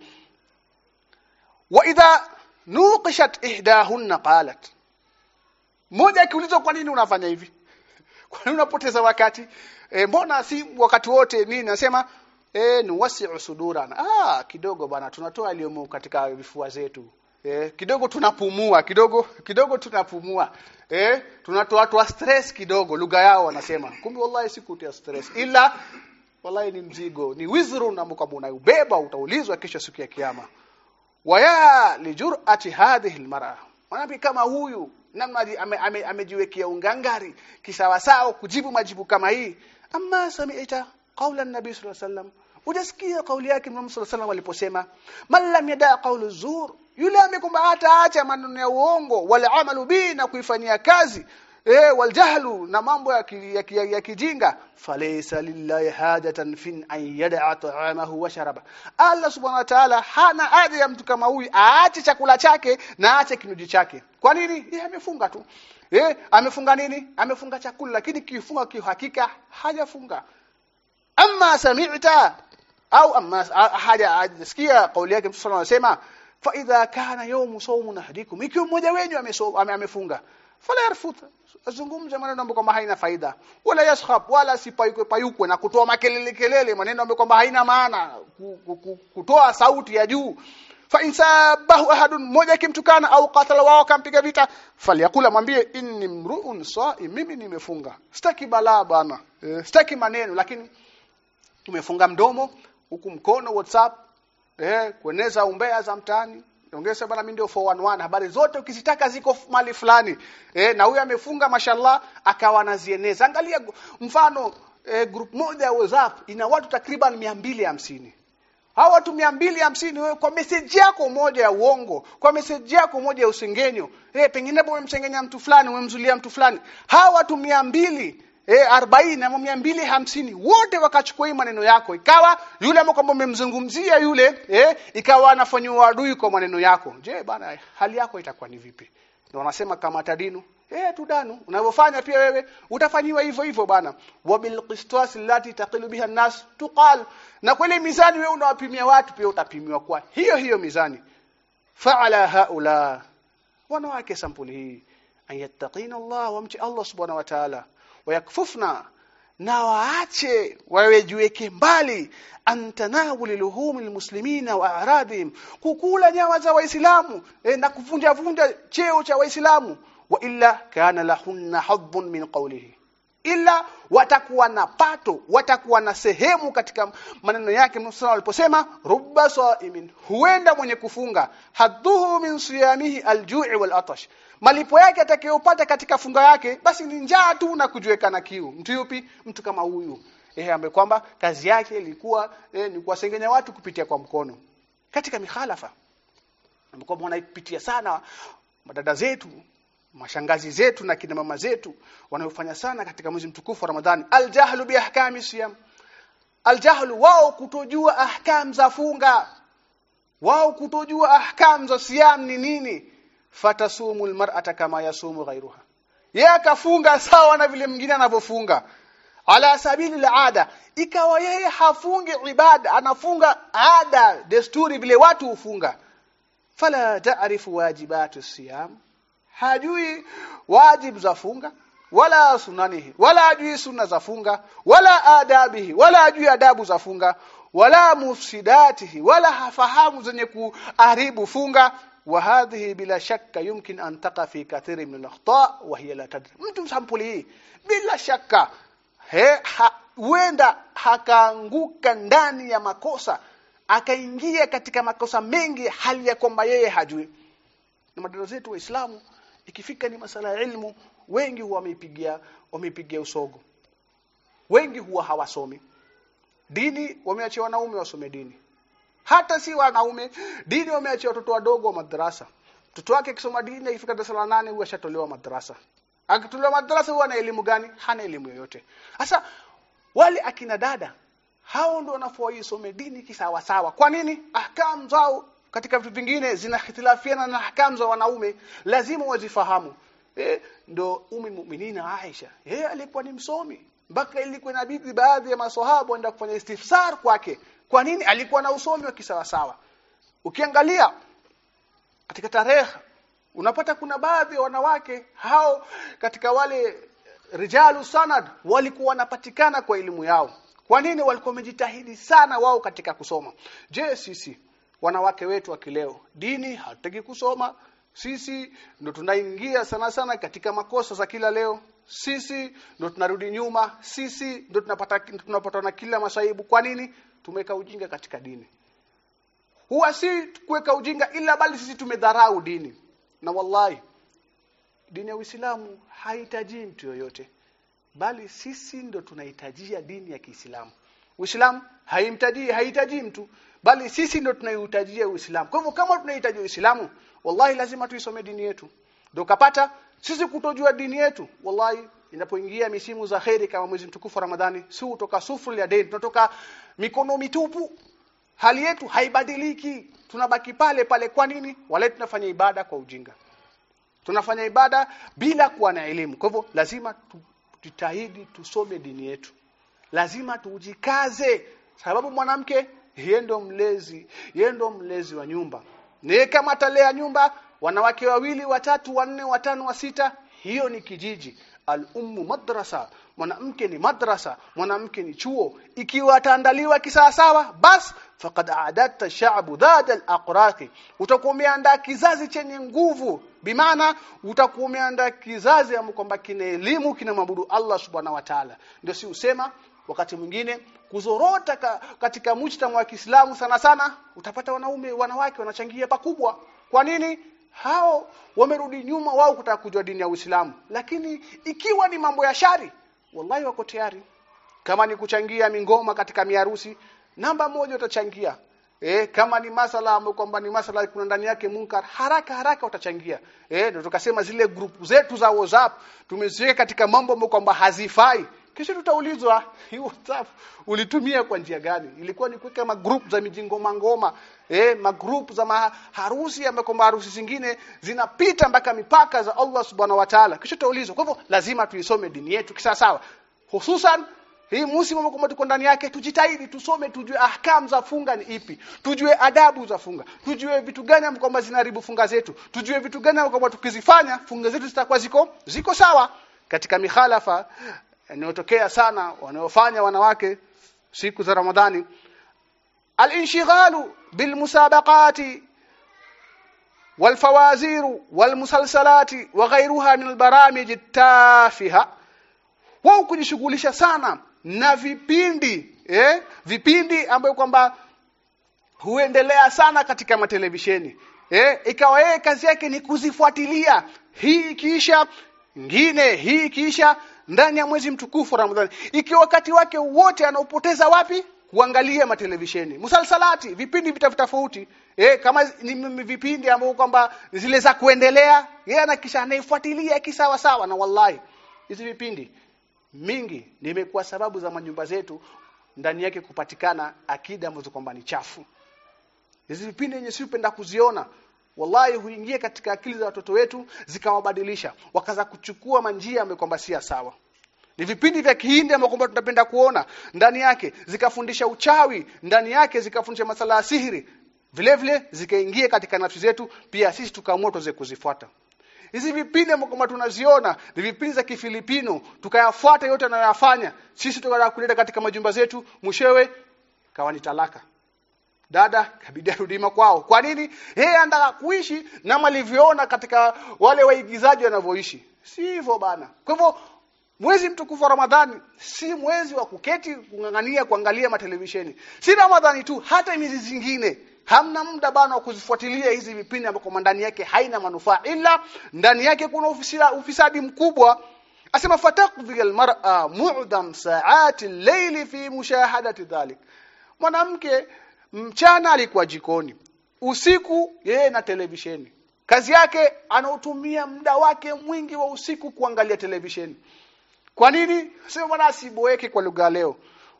Wa idha nuqishat ihdahunna qalat. Mmoja akiulizwa kwa nini unafanya hivi? Kwa nini unapoteza wakati e, mbona si wakati wote nini nasema eh ni wasi'u sudurana. Ah kidogo bana tunatoa aliyomo katika vifua zetu. Eh kidogo tunapumua kidogo kidogo tunapumua. Eh tunatoa toa stress kidogo lugha yao wanasema. Kumbe wallahi sikutia stress. Ila wallahi ni mzigo ni wizru na mkabo unaubeba utaulizwa kesho siku ya kiyama. Waya lijur'ati hadhihi almar'a. Wanapi kama huyu namna amejiwekea ame, ame ungangari kisawasawa kujibu majibu kama hii amma sami'ta qawla an-nabi sallallahu alayhi wasallam Ujasikia kauli yake Mtume صلى الله aliposema man lam yada qawlu zur yule amekumba hata acha maneno ya uongo wal amalu bi na kuifanyia kazi eh wal jahlu na mambo ya, ya, ya, ya kijinga falaysa lillahi hajatan fin an yad'a ta'amahu wa sharaba Allah subhanahu wa ta'ala hana haja ya mtu kama huyu aache chakula chake na aache kinywaji chake kwa nini yeye amefunga tu eh amefunga nini? Amefunga chakula lakini kifunga kihakika hajafunga. Amma sami'ta au amma haja ajisikia kauli yake Mtume anasema fa idha kana yawmu sawmun ahadikum ikiwa mmoja wenu amefunga fala yarfut azungumza maneno ambayo kwamba haina faida wala yashab wala sipayukwe payukwe na kutoa makelele kelele maneno ambayo kwamba haina maana kutoa sauti ya juu fa insabahu ahadun mmoja kimtukana au qatala wao kampiga vita falyakula mwambie inni mruun saim mimi nimefunga. Sitaki balaa bana. E, sitaki maneno lakini tumefunga mdomo huku mkono WhatsApp eh kueneza umbea za mtaani. Ongeza bana mimi ndio 411 habari zote ukizitaka ziko mali fulani. Eh na huyu amefunga mashallah akawa anazieneza. Angalia mfano eh, group moja ya WhatsApp ina watu takriban 250 Hawa watu 250 wewe kwa meseji yako moja ya uongo, kwa meseji yako moja ya usengenyo, eh pengine umemsengenya mtu fulani, umemzulia mtu fulani. Hawa watu 200 eh 40 ama 250 wote wakachukua hii maneno yako. Ikawa yule ambaye kwamba umemzungumzia yule eh ikawa anafanywa adui kwa maneno yako. Je bana hali yako itakuwa ni vipi? Ndio wanasema kama tadinu eh tudanu unavyofanya pia wewe utafanyiwa hivyo hivyo bwana wabil qistas allati taqilu biha nas tuqal. Na kweli mizani wewe unawapimia watu pia utapimiwa kwa hiyo hiyo mizani. Fa'ala haula. Wanawake sampuli hii. Ayattaqina Allah wamchi Allah subhanahu wa ta'ala. Wayakfufna na waache wawejiweke mbali. Antanawuli luhum almuslimina wa aradhim. Kukula nyama za waislamu. E, na kuvunja vunja cheo cha waislamu wa illa kana lahunna hadhun min qawlihi. Illa watakuwa na pato watakuwa na sehemu katika maneno yake Musa aliposema rubba saimin huenda mwenye kufunga. Hadhuhu min siyamihi aljui wal atash malipo yake atakayopata katika funga yake basi ni njaa tu na kujiweka na kiu. Mtu yupi? Mtu kama huyu. Ehe ambaye kwamba kazi yake ilikuwa eh, ni kuwasengenya watu kupitia kwa mkono. Katika mikhalafa ambako mwanaipitia sana madada zetu mashangazi zetu na kina mama zetu wanayofanya sana katika mwezi mtukufu wa Ramadhani. Aljahlu bi ahkami siyam. Aljahlu wao kutojua ahkam za funga. Wao kutojua ahkam za siyam ni nini? Fatasumu almar'ata kama yasumu ghayruha. Ye akafunga sawa na vile mwingine anavyofunga. Ala sabili ada ikawa yeye hafungi ibada anafunga ada desturi vile watu hufunga. Fala ta'rifu wajibatu siyam hajui wajibu za funga wala sunanihi wala ajui sunna za funga wala adabihi wala hajui adabu za funga wala mufsidatihi wala hafahamu zenye kuharibu funga. Wa hadhihi bila shakka yumkin an taqa fi kathiri min al-akhta wa hiya la tadri. Mtu sampuli hii bila shakka he huenda hakaanguka ndani ya makosa akaingia katika makosa mengi hali ya kwamba yeye hajui. Na madarasa yetu waislamu ikifika ni masala ya ilmu wengi huwa wameipigia wameipigia usogo. Wengi huwa hawasomi. Dini wameachia wanaume wasome dini. Hata si wanaume dini wameachia watoto wadogo wa madrasa. Mtoto wake akisoma dini ikifika darasa la nane huwa ashatolewa madrasa. Akitolewa madrasa huwa na elimu gani? Hana elimu yoyote. Sasa wale akina dada hao ndio wanafua isome dini kisawa sawa kwa nini? Ahkam zao katika vitu vingine zinahitilafiana na ahkam za wanaume lazima wazifahamu. Eh ndo umi muminina Aisha yeye alikuwa ni msomi. Mpaka ilikuwa inabidi baadhi ya maswahaba waenda kufanya istifsar kwake. Kwa nini? Alikuwa na usomi wa kisawa sawa ukiangalia katika tarehe unapata kuna baadhi ya wanawake hao katika wale rijalu sanad walikuwa wanapatikana kwa elimu yao. Kwa nini? Walikuwa wamejitahidi sana wao katika kusoma. Je sisi wanawake wetu wa kileo. Dini hatutaki kusoma. Sisi ndo tunaingia sana sana katika makosa za kila leo. Sisi ndo tunarudi nyuma. Sisi ndo tunapata tunapata na kila masaibu. Kwa nini? Tumeweka ujinga katika dini. Huwa si kuweka ujinga ila bali sisi tumedharau dini. Na wallahi dini ya Uislamu haihitaji mtu yoyote. Bali sisi ndo tunahitajia dini ya Kiislamu. Uislamu haimtaji hahitaji mtu bali sisi ndio tunaihitajia Uislamu. Kwa hivyo kama tunahitaji Uislamu wallahi lazima tuisome dini yetu. Ndio kapata sisi kutojua dini yetu wallahi inapoingia misimu za kheri kama mwezi mtukufu Ramadhani si utoka sufuri ya deni tunatoka mikono mitupu. Hali yetu haibadiliki. Tunabaki pale pale. Kwa nini? Wale tunafanya ibada kwa ujinga. Tunafanya ibada bila kuwa na elimu. Kwa hivyo lazima tujitahidi tusome dini yetu. Lazima tujikaze. Sababu mwanamke yeye ndo mlezi yeye ndo mlezi wa nyumba. Ni kama atalea nyumba wanawake wawili watatu wanne watano wa sita hiyo ni kijiji. Al-ummu madrasa. Mwanamke ni madrasa mwanamke ni chuo. Ikiwa ataandaliwa kisawasawa bas faqad a'adatta sha'bu dhad al-aqraqi. Utakuwa kizazi chenye nguvu. Bimaana utakuwa kizazi ambacho kwamba kina elimu kina mabudu Allah subhanahu wa ta'ala. Ndio si usema wakati mwingine kuzorota ka, katika mujtama wa Kiislamu sana sana utapata wanaume wanawake wanachangia pakubwa. Kwa nini? Hao wamerudi nyuma wao kutaka kujua dini ya Uislamu. Lakini ikiwa ni mambo ya shari wallahi wako tayari. Kama ni kuchangia mingoma katika miharusi namba moja utachangia. E, kama ni masala ambayo kwamba ni masala kuna ndani yake munkar haraka haraka utachangia. Eh tukasema zile grupu zetu za WhatsApp tumeziweka katika mambo ambayo kwamba hazifai kisha tutaulizwa hii WhatsApp ulitumia kwa njia gani? Ilikuwa ni kuweka magroup za mijingo mangoma, eh magroup za maharusi ama kwamba harusi zingine zinapita mpaka mipaka za Allah subhanahu wa ta'ala. Kisha tutaulizwa. Kwa hivyo lazima tuisome dini yetu kisawasawa. Hususan hii musimu kwamba tuko ndani yake tujitahidi tusome tujue ahkam za funga ni ipi tujue adabu za funga tujue vitu gani kwamba zinaharibu funga zetu tujue vitu gani kwamba tukizifanya funga zetu zitakuwa ziko ziko sawa katika mikhalafa inayotokea sana wanaofanya wanawake siku za Ramadhani al-inshighalu bil musabaqati والفوازير والمسلسلات وغيرها من البرامج التافهه wao kujishughulisha sana na vipindi eh vipindi ambayo kwamba huendelea sana katika matelevisheni eh ikawa yeye kazi yake ni kuzifuatilia hii kisha ngine hii kisha ndani ya mwezi mtukufu Ramadhani. Ikiwa wakati wake wote anaupoteza wapi? Kuangalia matelevisheni. Musalsalati vipindi vitafauti eh kama ni vipindi ambavyo kwamba zile za kuendelea. Yeye anakisha anaifuatilia kisawa sawa na wallahi. Hizi vipindi mingi nimekuwa sababu za manyumba zetu ndani yake kupatikana akida ambazo kwamba ni chafu. Hizi vipindi yenye sipenda kuziona wallahi huingia katika akili za watoto wetu zikawabadilisha. Wakaza kuchukua manjia ambayo kwamba si sawa. Ni vipindi vya kihindi kwamba tunapenda kuona. Ndani yake zikafundisha uchawi ndani yake zikafundisha masala ya sihiri. Vile vile zikaingia katika nafsi zetu pia sisi tukaamua tuweze kuzifuata. Hizi vipindi ambavyo tunaziona ni vipindi za kifilipino. Tukayafuata yote anayoyafanya sisi tukataka kuleta katika majumba zetu. Mshewe kawa ni talaka dada kabidi arudi kwao kwa nini? Yeye anataka kuishi na malivyoona katika wale waigizaji wanavyoishi. Si hivyo bana. Kwa hivyo mwezi mtukufu wa Ramadhani si mwezi wa kuketi kungangania kuangalia matelevisheni. Si Ramadhani tu hata miezi zingine. Hamna muda bana wa kuzifuatilia hizi vipindi ambako ndani yake haina manufaa. Ila ndani yake kuna ufisadi, ufisadi mkubwa. Asema fatakdhi almar'a mu'dam sa'ati al-layli fi mushahadati dhalik. Mwanamke mchana alikuwa jikoni. Usiku yeye na televisheni. Kazi yake anautumia muda wake mwingi wa usiku kuangalia televisheni. Kwa nini? Sema bwana asiboeke kwa lugha leo.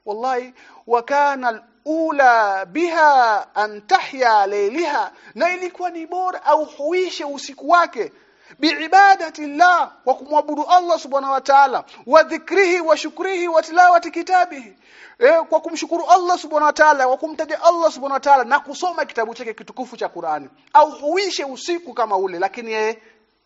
Wallahi wa kana ula biha antahya tahya na ilikuwa ni bora au huishe usiku wake biibadati llah wa kumwabudu Allah subhanahu wa ta'ala wa dhikrihi wa shukrihi wa tilawati kitabihi. E, kwa kumshukuru Allah subhanahu wa ta'ala wa kumtaja Allah subhanahu wa ta'ala na kusoma kitabu chake kitukufu cha Qur'ani. Au huishe usiku kama ule lakini yeye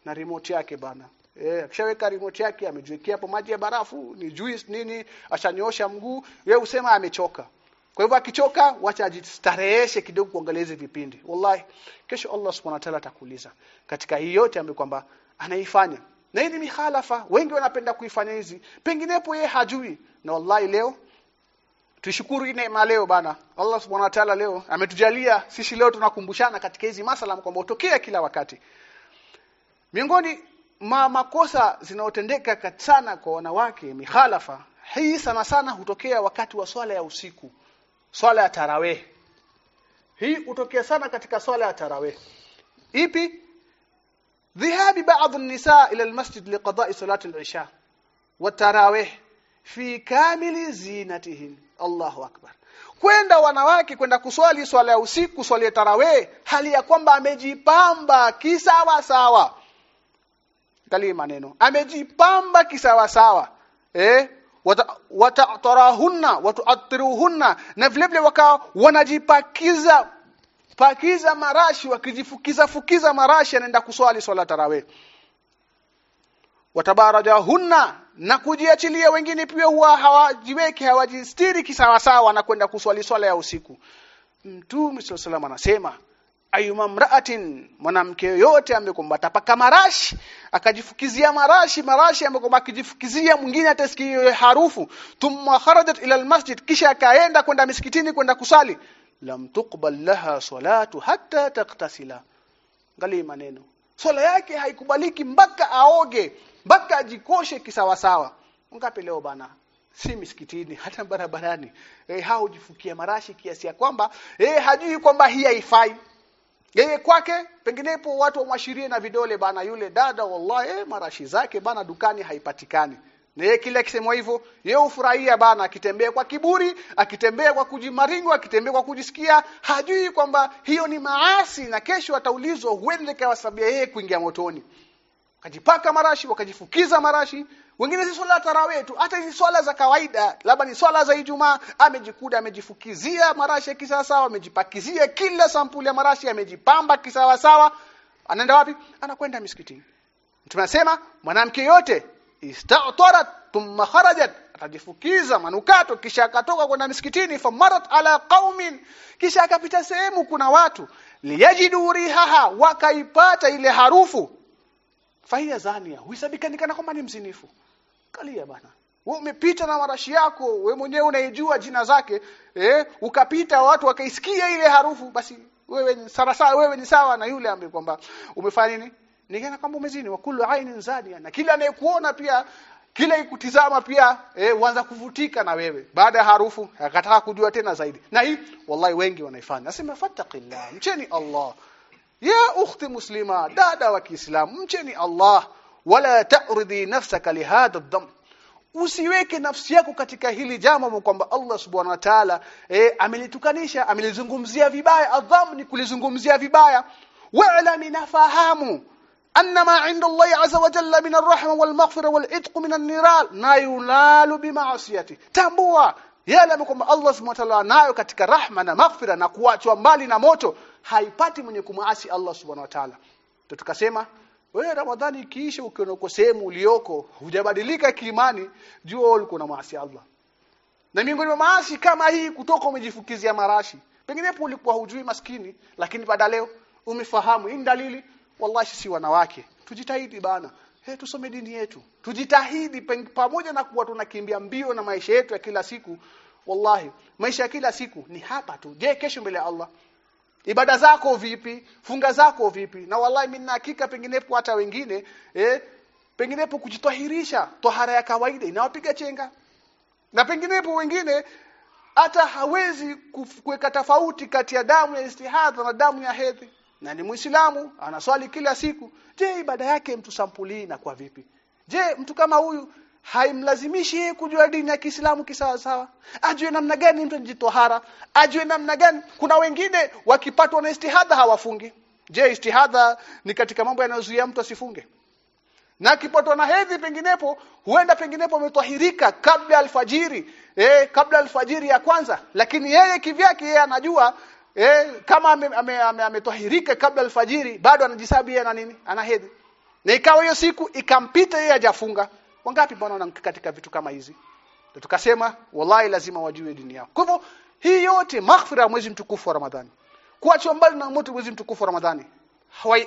na remote yake bana. Eh akishaweka remote yake amejiwekea hapo maji ya barafu, ni juice nini, ashanyosha mguu, yeye usema amechoka. Kwa hivyo akichoka wacha ajistareheshe kidogo kuangalia hizi vipindi. Wallahi kesho Allah Subhanahu wa ta'ala atakuuliza katika hii yote ambayo kwamba anaifanya. Na hii ni mihalafa, wengi wanapenda kuifanya hizi. Penginepo yeye hajui. Na wallahi leo tushukuru neema leo bana. Allah Subhanahu wa ta'ala leo ametujalia sisi leo tunakumbushana katika hizi masala kwamba utokea kila wakati. Miongoni ma makosa zinaotendeka sana kwa wanawake mihalafa hii sana sana hutokea wakati wa swala ya usiku swala ya tarawih hii hutokea sana katika swala ya tarawih ipi ذهاب بعض النساء إلى المسجد لقضاء صلاة العشاء والتراويح في كامل زينتهن الله أكبر kwenda wanawake kwenda kuswali swala ya usiku swala ya tarawih hali ya kwamba amejipamba kisawa sawa kali maneno amejipamba kisawa sawa eh Watatarahunna watuathiruhunna na vile vile wanajipakiza pakiza marashi wakijifukiza fukiza marashi anaenda kuswali swala tarawih. Watabarajahunna na kujiachilia wengine pia huwa hawajiweki hawajistiri kisawa sawa na kwenda kuswali swala ya usiku. Mtume sallallahu anasema ayuma mraatin mwanamke yoyote amekomba tapaka marashi akajifukizia marashi marashi amekomba akijifukizia mwingine atasikia harufu. Thumma kharajat ila almasjid kisha akaenda kwenda misikitini kwenda kusali. Lam tuqbal laha salatu hatta taqtasila. Ngali maneno. Swala yake haikubaliki mpaka aoge mpaka ajikoshe kisawasawa. Ngapi leo bana? Si misikitini hata barabarani. Eh hajifukia marashi kiasi ya kwamba eh hajui kwamba hii haifai yeye kwake penginepo watu wamwashirie na vidole bana yule dada wallahi eh, marashi zake bana dukani haipatikani. Na yeye kile akisemwa hivyo yeye ufurahia bana akitembea kwa kiburi akitembea kwa kujimaringo akitembea kwa kujisikia hajui kwamba hiyo ni maasi na kesho ataulizwa huende kawasabia yeye kuingia motoni wakajipaka marashi wakajifukiza marashi. Wengine si swala tarawih tu hata hizi swala za kawaida labda ni swala za Ijumaa amejikuda amejifukizia marashi kisawa sawa amejipakizia kila sampuli ya marashi amejipamba kisawa sawa anaenda wapi? Anakwenda misikitini. Tunasema mwanamke yote istatarat thumma kharajat. Atajifukiza manukato kisha akatoka kwenda misikitini famarat ala qaumin. Kisha akapita sehemu kuna watu liyajidu rihaha wakaipata ile harufu fahiya zania huisabikani kana kwamba ni mzinifu kalia bana. Wewe umepita na marashi yako wewe mwenyewe unaijua jina zake eh ukapita watu wakaisikia ile harufu basi wewe ni sawa wewe ni sawa na yule ambaye kwamba umefanya nini? Nikana kwamba umezini wa kullu ainin zania na kila anayekuona pia kila ikutizama pia eh uanza kuvutika na wewe. Baada ya harufu akataka kujua tena zaidi. Na hii wallahi wengi wanaifanya. Nasema fattaqillah mcheni Allah ya ukhti muslima dada wa Kiislamu mcheni Allah. Wala ta'ridi nafsaka lihadha dham usiweke nafsi yako katika hili jambo kwamba Allah subhanahu wa ta'ala e, amelitukanisha amelizungumzia vibaya. Adham ni kulizungumzia vibaya. Wa'lam nafahamu. Anna ma 'inda Allah 'azza wa jalla min ar-rahma wal-maghfira wal-itq min an-niral. Na yulalu bima'siyati tambua yale kwamba Allah subhanahu wa ta'ala nayo katika rahma na maghfira na kuachwa mbali na moto haipati mwenye kumwasi Allah subhanahu wa ta'ala. Tukasema wewe Ramadhani ikiisha ukiona uko sehemu ulioko hujabadilika kiimani jua ulikuwa na maasi Allah. Na miongoni mwa maasi kama hii kutoka umejifukizia marashi. Penginepo ulikuwa hujui maskini lakini baada leo umefahamu. Hii dalili wallahi sisi wanawake tujitahidi bana. Hey, tusome dini yetu. Tujitahidi pamoja na kuwa tunakimbia mbio na maisha yetu ya kila siku wallahi maisha ya kila siku ni hapa tu. Je kesho mbele ya Allah ibada zako vipi? Funga zako vipi? Na wallahi mimi na hakika penginepo hata wengine eh penginepo kujitahirisha tohara ya kawaida inawapiga chenga. Na penginepo wengine hata hawezi kuweka tofauti kati ya damu ya istihadha na damu ya hedhi. Na ni muislamu anaswali kila siku. Je ibada yake mtu sampuli na kwa vipi? Je mtu kama huyu haimlazimishi yeye kujua dini ya Kiislamu kisawa sawa ajue namna gani mtu anajitohara ajue namna gani kuna wengine wakipatwa na istihadha hawafungi. Je istihadha ni katika mambo yanayozuia mtu asifunge? Na akipatwa na hedhi penginepo huenda penginepo umetwahirika kabla alfajiri eh kabla alfajiri ya kwanza. Lakini yeye kivyake yeye anajua eh kama ametwahirika ame, ame, ame kabla alfajiri bado anajisabu yeye na nini? Ana hedhi. Na ikawa hiyo siku ikampita yeye hajafunga wangapi bwana wana katika vitu kama hizi? Na tukasema wallahi lazima wajue dini yao. Kwa hivyo hii yote maghfira mwezi mtukufu wa Ramadhani kuachwa mbali na moto mwezi mtukufu wa Ramadhani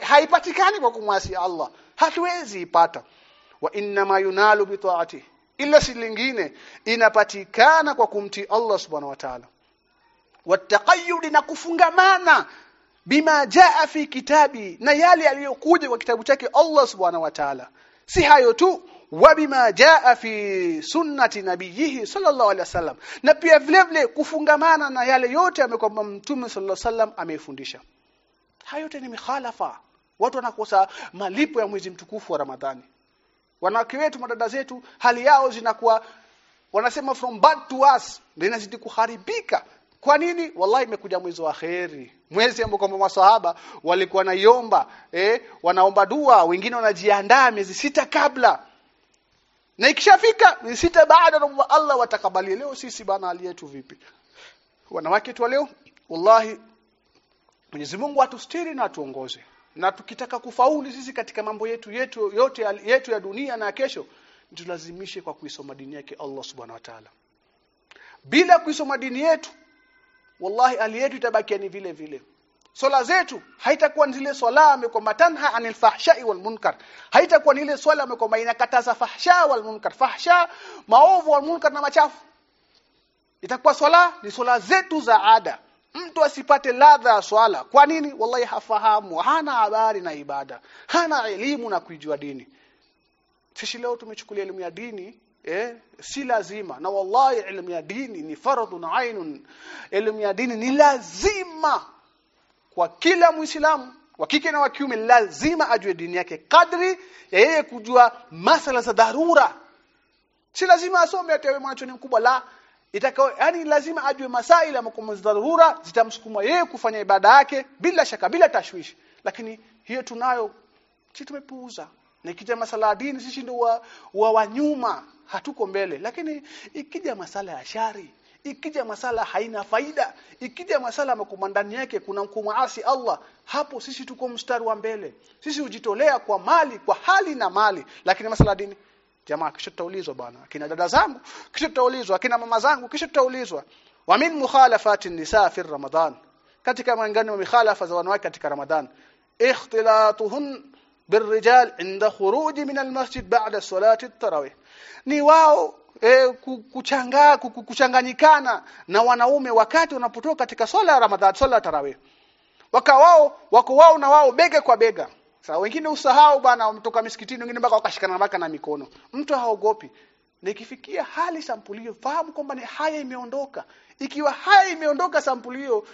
haipatikani kwa kumwasi Allah. Hatuwezi ipata. Wa inna ma yunalu bi taati illa si lingine inapatikana kwa kumtii Allah subhanahu wa ta'ala. Wattaqayyud na kufungamana bima jaa fi kitabi na yale aliyokuja kwa kitabu chake Allah subhanahu wa ta'ala. Si hayo tu wa bima jaa fi sunnati nabiyihi sallallahu alaihi wasallam. Na pia vile vile kufungamana na yale yote amekwamba mtume sallallahu alaihi wasallam ameifundisha. Hayo yote ni mikhalafa. Watu wanakosa malipo ya mwezi mtukufu wa Ramadhani. Wanawake wetu madada zetu hali yao zinakuwa wanasema from bad to us ndio inazidi kuharibika. Kwa nini? Wallahi imekuja mwezi wa kheri. Mwezi ambao kwamba maswahaba walikuwa naiomba eh wanaomba dua wengine wanajiandaa miezi sita kabla na ikishafika sita baada na Allah watakabali. Leo sisi bana hali yetu vipi? Wanawake tu leo wallahi Mwenyezi Mungu atustiri na atuongoze. Na tukitaka kufaulu sisi katika mambo yetu yetu yote yetu ya dunia na kesho tulazimishe kwa kuisoma dini yake Allah subhanahu wa ta'ala. Bila kuisoma dini yetu wallahi hali yetu itabakia ni vile vile swala zetu haitakuwa zile swala amekwamba tanha anil fahsha'i wal munkar. Haitakuwa ni ile swala amekwamba inakataza fahsha wal munkar. Fahsha maovu wal munkar na machafu. Itakuwa swala ni swala zetu za ada. Mtu asipate ladha ya swala kwa nini? Wallahi hafahamu. Hana habari na ibada. Hana elimu na kuijua dini. Sisi leo tumechukulia elimu ya dini eh si lazima. Na wallahi elimu ya dini ni fardhun ainun. Elimu ya dini ni lazima kwa kila muislamu wa kike na wa kiume lazima ajue dini yake kadri ya yeye kujua masala za dharura. Si lazima asome atewe mwanachoni mkubwa la. Itakao yani lazima ajue masaila makomo dharura zitamsukuma yeye kufanya ibada yake bila shaka bila tashwishi. Lakini hiyo tunayo si tumepuuza. Na ikija masala ya dini sisi ndio wa, wa wanyuma hatuko mbele. Lakini ikija masala ya shari ikija masala haina faida ikija masala makuma ndani yake kuna mkumuasi Allah hapo sisi tuko mstari wa mbele. Sisi ujitolea kwa mali kwa hali na mali. Lakini masala dini jamaa kisha tutaulizwa bwana. Kina dada zangu kisha tutaulizwa. Kina mama zangu kisha tutaulizwa. Wa min mukhalafati nisa fi ramadan katika mwangano wa mikhalafa za wanawake katika ramadan. Ikhtilatuhun birrijal inda khuruji min almasjid ba'da salati at-tarawih. Ni wao e, kuchanga kuchanganyikana na wanaume wakati wanapotoka katika swala ya Ramadhani swala ya tarawih. Waka wao wako wao na wao bega kwa bega. Sasa wengine usahau bana wametoka misikitini wengine mpaka wakashikana mpaka na mikono. Mtu haogopi. Na ikifikia hali sampulio fahamu kwamba ni haya imeondoka. Ikiwa haya imeondoka sampulio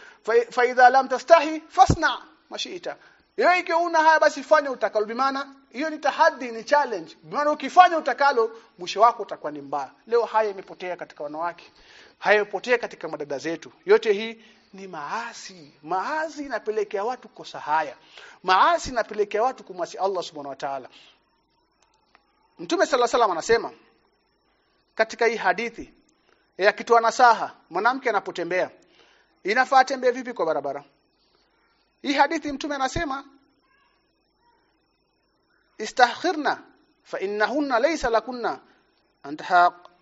fa idha lam tastahi fasna mashita wewe ikiwa una haya basi fanya utakalo. Bimaana hiyo ni tahaddi ni challenge. Bimaana ukifanya utakalo mwisho wako utakuwa ni mbaya. Leo haya imepotea katika wanawake. Haya imepotea katika madada zetu. Yote hii ni maasi. Maasi inapelekea watu kosa haya. Maasi inapelekea watu kumwasi Allah subhanahu wa ta'ala. Mtume sala salam anasema katika hii hadithi ya kitoa nasaha mwanamke anapotembea inafaa tembee vipi kwa barabara hii hadithi mtume anasema istakhirna fa innahunna laysa lakunna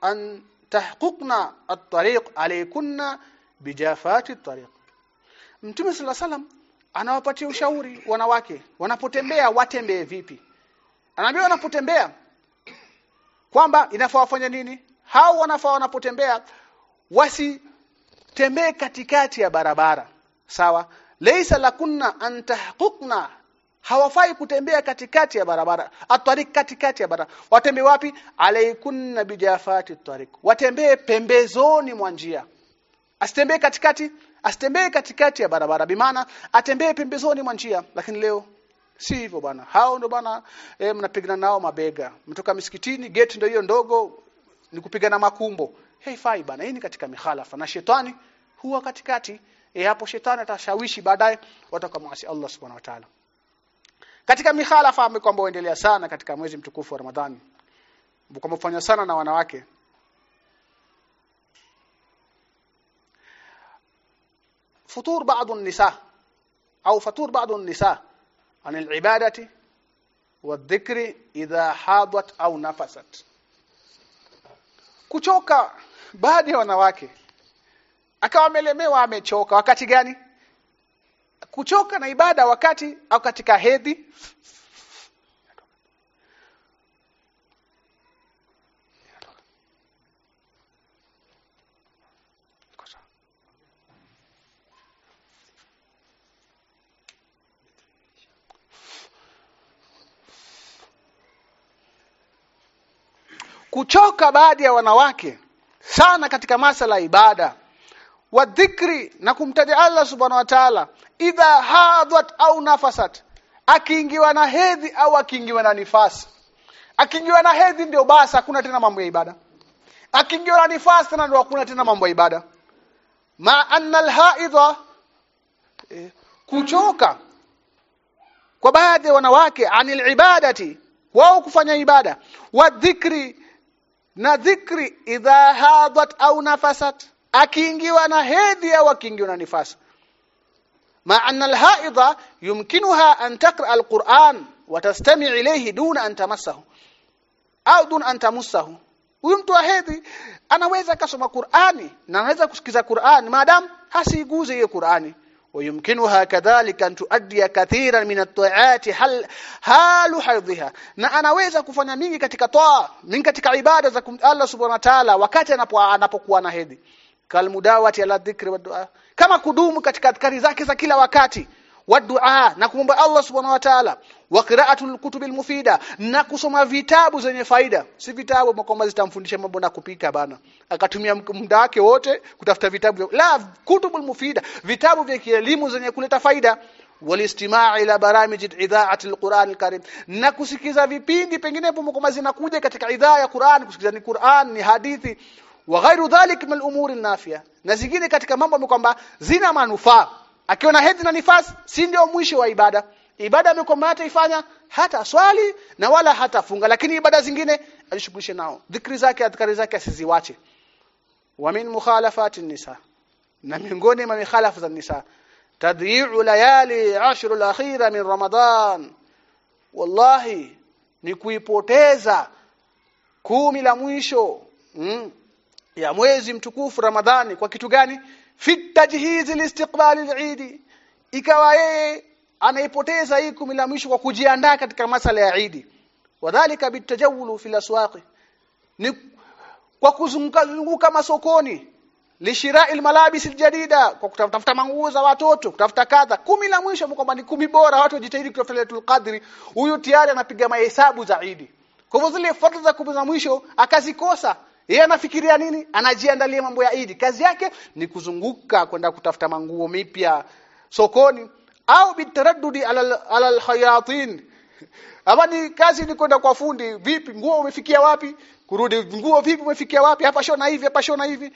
an tahquqna at-tariq alaykunna bijafati at-tariq. Mtume sala salam anawapatia ushauri wanawake wanapotembea watembee vipi? Anaambia wanapotembea kwamba inafaa wafanye nini? Hao wanafaa wanapotembea wasi wasitembee katikati ya barabara sawa laysa lakunna an tahquqna. Hawafai kutembea katikati ya barabara atariq katikati ya barabara. Watembee wapi? Alaykunna bijafati tariq watembee pembezoni mwa njia. Asitembee katikati asitembee katikati ya barabara. Bimaana atembee pembezoni mwa njia. Lakini leo si hivyo bwana. Hao ndo bwana e, mnapigana nao mabega. Mtoka misikitini gate ndio hiyo ndogo ni kupigana makumbo. Haifai bwana hii ni katika mihalafa na shetani huwa katikati e, hapo shetani atashawishi baadaye watakamwasi Allah subhanahu wa ta'ala katika mikhalafa amekwamba endelea sana katika mwezi mtukufu wa Ramadhani kwamba kufanya sana na wanawake فطور بعض النساء أو فطور بعض النساء عن العبادة wadhikri idha hadat au nafasat kuchoka baadhi ya wanawake akawa amelemewa amechoka. Wakati gani? Kuchoka na ibada wakati au katika hedhi? Kuchoka baadhi ya wanawake sana katika masala ya ibada wa dhikri na kumtaja Allah subhanahu wa ta'ala idha hadhat au nafasat akiingiwa na hedhi au akiingiwa na nifasi. Akiingiwa na hedhi ndio basi hakuna tena mambo ya ibada. Akiingiwa na nifasi tena ndio hakuna tena mambo ya ibada. Ma anna alhaidha eh, kuchoka kwa baadhi ya wanawake anil ibadati wao kufanya ibada. Wa dhikri na dhikri idha hadhat au nafasat akiingiwa na hedhi au akiingiwa na nifasi ma anna alhaidha yumkinuha an taqra alquran wa tastami' ilayhi duna an tamassahu au duna an tamussahu huyu mtu wa hedhi anaweza kasoma Qur'ani na anaweza kusikiza Qur'ani maadamu hasiguze hiyo Qur'ani ويمكنها كذلك أن تؤدي كثيرا من الطاعات حل حال حيضها na anaweza kufanya mingi katika toa mingi katika ibada za Allah subhanahu wa ta'ala wakati anapokuwa na hedhi kalmudawati ala dhikri wadua kama kudumu katika adhkari zake za kila wakati wadua na kumomba Allah subhanahu wa ta'ala wa qira'atul kutubil mufida na kusoma vitabu zenye faida. Si vitabu kwamba zitamfundisha mambo na kupika bana akatumia muda wake wote kutafuta vitabu la kutubul mufida vitabu vya kielimu zenye kuleta faida. Walistimaa ila baramij idhaati alquran alkarim na kusikiza vipindi penginepo kwamba zinakuja katika idhaa ya Qur'an kusikiza ni Qur'an ni hadithi wa ghairu dhalik min al-umuri nafia na zingine katika mambo kwamba zina manufaa. Akiwa na hedhi na nifasi si ndio mwisho wa ibada. Ibada amekwamba hata ifanya hata swali na wala hata funga. Lakini ibada zingine ajishughulishe nao. Dhikri zake adhkari zake asiziwache. Wa min mukhalafati nisa. Na miongoni mwa mikhalafa za nisa. Tadhi'u layali ashru al-akhira min ramadan. Wallahi ni kuipoteza kumi la mwisho. Mm, ya mwezi mtukufu ramadhani kwa kitu gani? Fitajhizi listiqbali al-eid. Ikawa yeye anaipoteza hii kumi kwa kujiandaa katika masala ya Eid. Wadhālika bitajawulu fil aswaq. Ni kwa kuzunguka zunguka masokoni lishirai almalabis aljadida kwa kutafuta manguo za watoto kutafuta kadha. Kumi la mwisho kwamba ni kumi bora watu wajitahidi kutafuta Lailatul Qadri huyu tayari anapiga mahesabu za Eid. Kwa hivyo zile fadhila za kumi za mwisho akazikosa yeye anafikiria nini? Anajiandalia mambo ya Idi. kazi yake ni kuzunguka kwenda kutafuta manguo mipya sokoni au bitaraddudi ala alhayatin. ama ni kazi ni kwenda kwa fundi vipi nguo umefikia wapi? Kurudi nguo vipi umefikia wapi? Hapa shona hivi hapa shona hivi.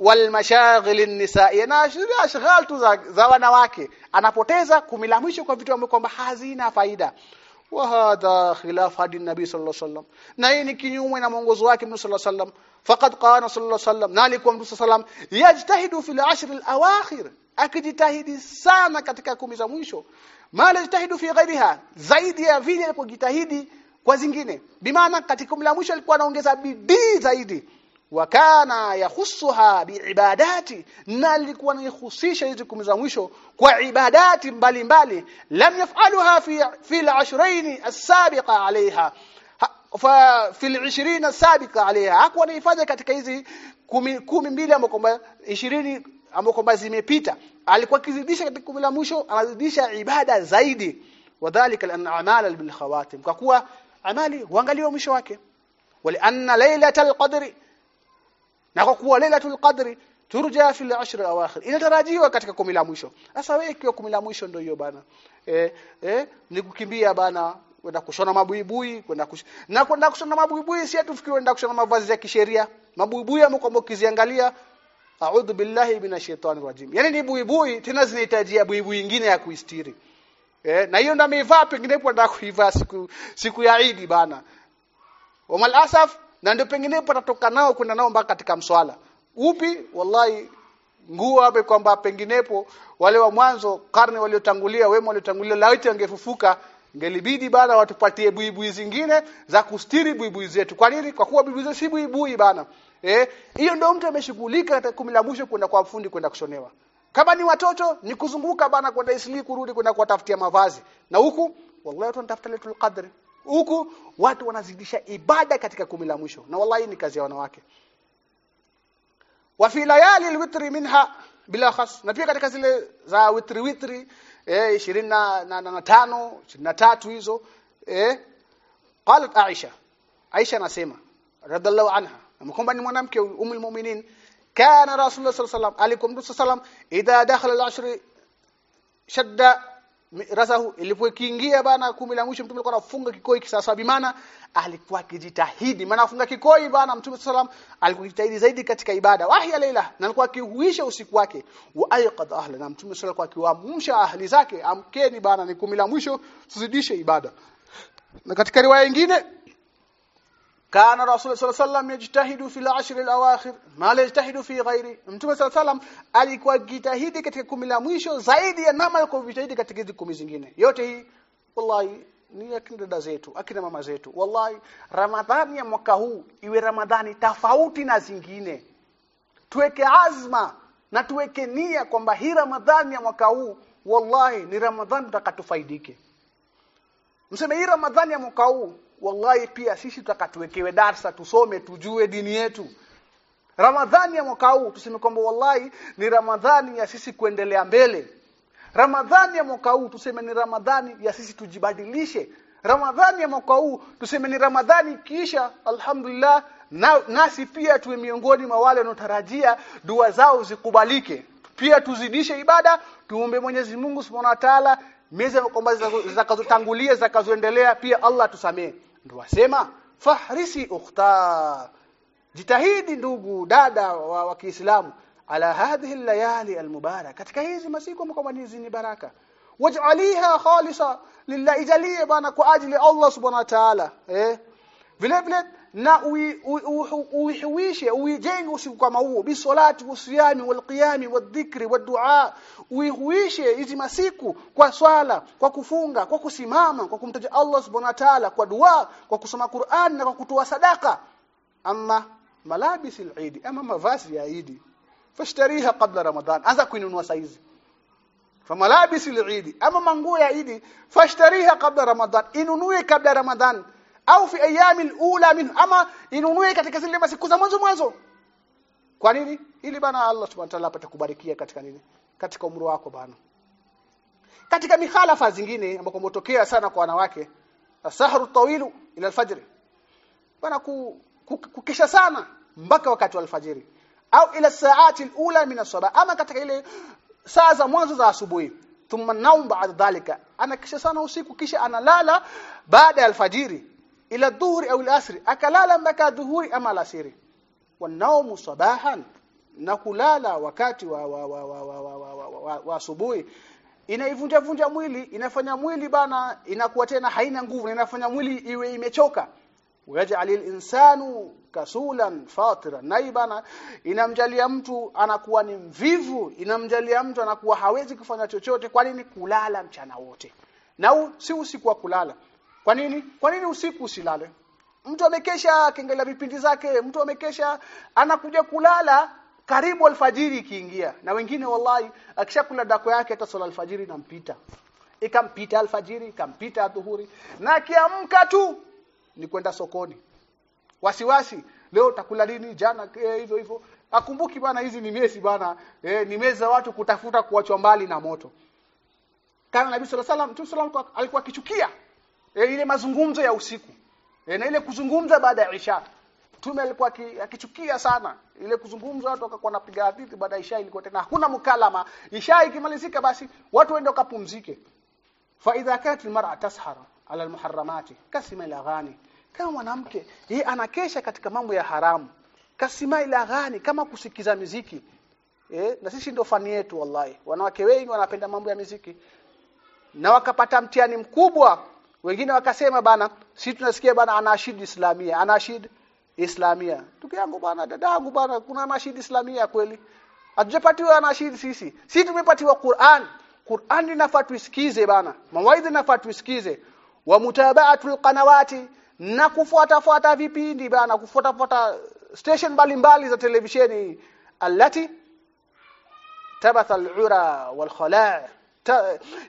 Wal mashaghil an-nisaa na ashghal tu za, za wanawake. Anapoteza kumilamisho kwa vitu ambavyo kwamba hazina faida wa hadha khilaf hadi nabii sallallahu alaihi wasallam. Na hii ni kinyume na mwongozo wake mtume sallallahu alaihi wasallam. Faqad qala sallallahu alaihi wasallam na alikuwa mtume sallallahu alaihi wasallam yajtahidu fil ashr al-awakhir akijitahidi sana katika kumi za mwisho. Mala yajtahidu fi ghairiha? Zaidi ya vile alipojitahidi kwa zingine. Bimaana katika kumi la mwisho alikuwa anaongeza bidii zaidi wakana yahusuha biibadati na alikuwa anihusisha hizi kumi za mwisho kwa ibadati mbalimbali lam yafaluha fi fi al-ashrayn as-sabiqa alaiha fa fi al-20 as-sabiqa alaiha hakuwa anaifanya katika hizi kumi, kumi mbili ambao kwamba 20 ambao zimepita. Alikuwa kizidisha katika kumi la mwisho anazidisha ibada zaidi. Wadhālika al-a'mal bil khawatim. Kwa kuwa amali huangaliwa mwisho wake. Wali anna laylatal qadri na kwa kuwa lailatul qadri turja fi al-ashr al-awakhir. Inatarajiwa katika kumi la mwisho. Sasa wewe ikiwa kumi la mwisho ndio hiyo bana. Eh eh ni kukimbia bana kwenda kushona mabuibui kwenda kush... na kwenda kushona mabuibui si atufikiri kwenda kushona mavazi ya kisheria. Mabuibui ambapo kiziangalia a'udhu billahi minashaitani rajim. Yani ni buibui tena zinahitaji buibui nyingine ya kuistiri. Eh na hiyo ndio ameivaa pengine kwenda kuivaa siku siku ya Eid bana. Wamal asaf na ndio pengine patatoka nao kwenda nao mpaka katika mswala upi wallahi nguo hapo kwamba penginepo wale wa mwanzo karne waliotangulia wema waliotangulia laiti angefufuka ngelibidi bana watupatie buibui zingine za kustiri buibui zetu. Kwa nini? Kwa kuwa buibui si buibui bana. Eh, hiyo ndio mtu ameshughulika katika kumi la mwisho kwenda kwa fundi kwenda kushonewa. Kama ni watoto ni kuzunguka bana kwenda isli kurudi kwenda kuwatafutia mavazi. Na huku wallahi watu wanatafuta letul qadri. Huku watu wanazidisha ibada katika kumi la mwisho. Na wallahi ni kazi ya wanawake. Wa fi layali alwitri minha bila khas. Na pia katika zile za witri witri eh 25 na, na, na tano, 23 hizo eh qalat Aisha Aisha anasema radhiallahu anha kwamba ni mwanamke umul mu'minin kana rasulullah sallallahu alaihi wasallam alikum mtume sallam idha dakhala al-ashr shadda rasahu ilipokiingia bana kumi la mwisho mtume alikuwa anafunga kikoi kisasa bimana alikuwa akijitahidi maana afunga kikoi bana mtume sallam alikuwa akijitahidi zaidi katika ibada. Wahya leila na alikuwa akihuisha usiku wake. Wa ayqad ahla na mtume sallam alikuwa akiwaamsha ahli zake amkeni bana ni kumi la mwisho tuzidishe ibada. Na katika riwaya nyingine kana rasul sallallahu alayhi yajtahidu fil ashr ma la yajtahidu fi ghairi. Mtume sallallahu alayhi alikuwa jitahidi katika kumi la mwisho zaidi ya nama alikuwa jitahidi katika hizo kumi zingine. Yote hii wallahi ni akina dada zetu akina mama zetu. Wallahi ramadhani ya mwaka huu iwe ramadhani tofauti na zingine. Tuweke azma na tuweke nia kwamba hii ramadhani ya mwaka huu wallahi ni ramadhani tutakatufaidike mseme hii ramadhani ya mwaka huu wallahi pia sisi tutakatuwekewe darsa tusome tujue dini yetu Ramadhani ya mwaka huu tuseme kwamba wallahi ni Ramadhani ya sisi kuendelea mbele. Ramadhani ya mwaka huu tuseme ni Ramadhani ya sisi tujibadilishe. Ramadhani ya mwaka huu tuseme ni Ramadhani kisha alhamdulillah na, nasi pia tuwe miongoni mwa wale wanaotarajia dua zao zikubalike. Pia tuzidishe ibada, tuombe Mwenyezi Mungu Subhanahu wa Ta'ala miezi kwamba zitakazotangulia zitakazoendelea pia Allah tusamee. Ndio wasema fahrisi ukhta. Jitahidi ndugu dada wa, wa Kiislamu ala hadhihi layali almubarak. Katika hizi masiku kwamba ni baraka. Waj'aliha khalisa lillahi jalie bana kwa ajili Allah subhanahu wa ta'ala. Eh? Vile vile na uihuishe uijenge usiku kama huo bisolati wasiyami walqiyami wadhikri wadua uihuishe hizi masiku kwa swala kwa kufunga kwa kusimama kwa kumtaja Allah subhanahu wa ta'ala kwa dua kwa kusoma Qur'an na kwa kutoa sadaka. Ama malabisi al-Eid ama mavazi ya Eid. Fashtariha qabla Ramadan. Anza kuinunua saizi famalabisi al-Eid ama manguo ya Eid. Fashtariha qabla Ramadan. Inunue kabla Ramadhan au fi ayami alula min ama inunue katika zile masiku za mwanzo mwanzo. Kwa nini? Ili bana Allah subhanahu wa ta'ala apate kubarikia katika nini? Katika umri wako bana. Katika mihalafa zingine ambako motokea sana kwa wanawake asahru tawilu ila alfajr bana ku, ku, kukesha sana mpaka wakati wa alfajiri au ila saati alula min asaba ama katika ile saa za mwanzo za asubuhi. Thumma naum ba'da dhalika. Anakesha sana usiku kisha analala baada ya alfajiri ila dhuhuri au asri akalala mpaka dhuhuri ama alasiri wanaumu sabahan na kulala wakati wa wa wa wa wa, wa, wa, wa, asubuhi inaivunja vunja mwili inafanya mwili bana inakuwa tena haina nguvu inafanya mwili iwe imechoka waj'al insanu kasulan fatira naibana inamjalia mtu anakuwa ni mvivu inamjalia mtu anakuwa hawezi kufanya chochote kwa nini kulala mchana wote na si usiku wa kulala kwa nini? Kwa nini usiku usilale? Mtu amekesha akiangalia vipindi zake mtu amekesha anakuja kulala karibu alfajiri ikiingia. Na wengine wallahi akishakula dako yake hata sala alfajiri inampita. Ikampita alfajiri ikampita dhuhuri na akiamka tu ni kwenda sokoni. Wasiwasi leo utakula nini jana eh, hivyo hivyo. Akumbuki bana hizi ni miezi bana eh, ni miezi watu kutafuta kuachwa mbali na moto. Kana nabii sallallahu alaihi wasallam sallallahu alikuwa akichukia eh, ile mazungumzo ya usiku. E, na ile kuzungumza baada ya isha. Mtume alikuwa akichukia sana. Ile kuzungumza watu wakakuwa napiga hadithi baada ya isha ilikuwa tena hakuna mkalama. Isha ikimalizika basi watu waende wakapumzike. Fa idha kanat almar'a tashara ala almuharramati kasima ila ghani. Kama mwanamke yeye anakesha katika mambo ya haramu. Kasima ila ghani kama kusikiza miziki. Eh na sisi ndio fani yetu wallahi. Wanawake wengi wanapenda mambo ya miziki. Na wakapata mtihani mkubwa wengine wakasema bana si tunasikia bana anashid islamia. Anashid islamia. Ndugu yangu bana dadangu bana kuna anashid islamia kweli? Hatujapatiwa anashid sisi. Sisi tumepatiwa Qur'an. Qur'an inafaa tuisikize bana. Mawaidha inafaa tuisikize. Wa mutaba'atul qanawati na kufuata fuata vipindi bana kufuata fuata station mbalimbali za televisheni. Allati tabatha al-ura wal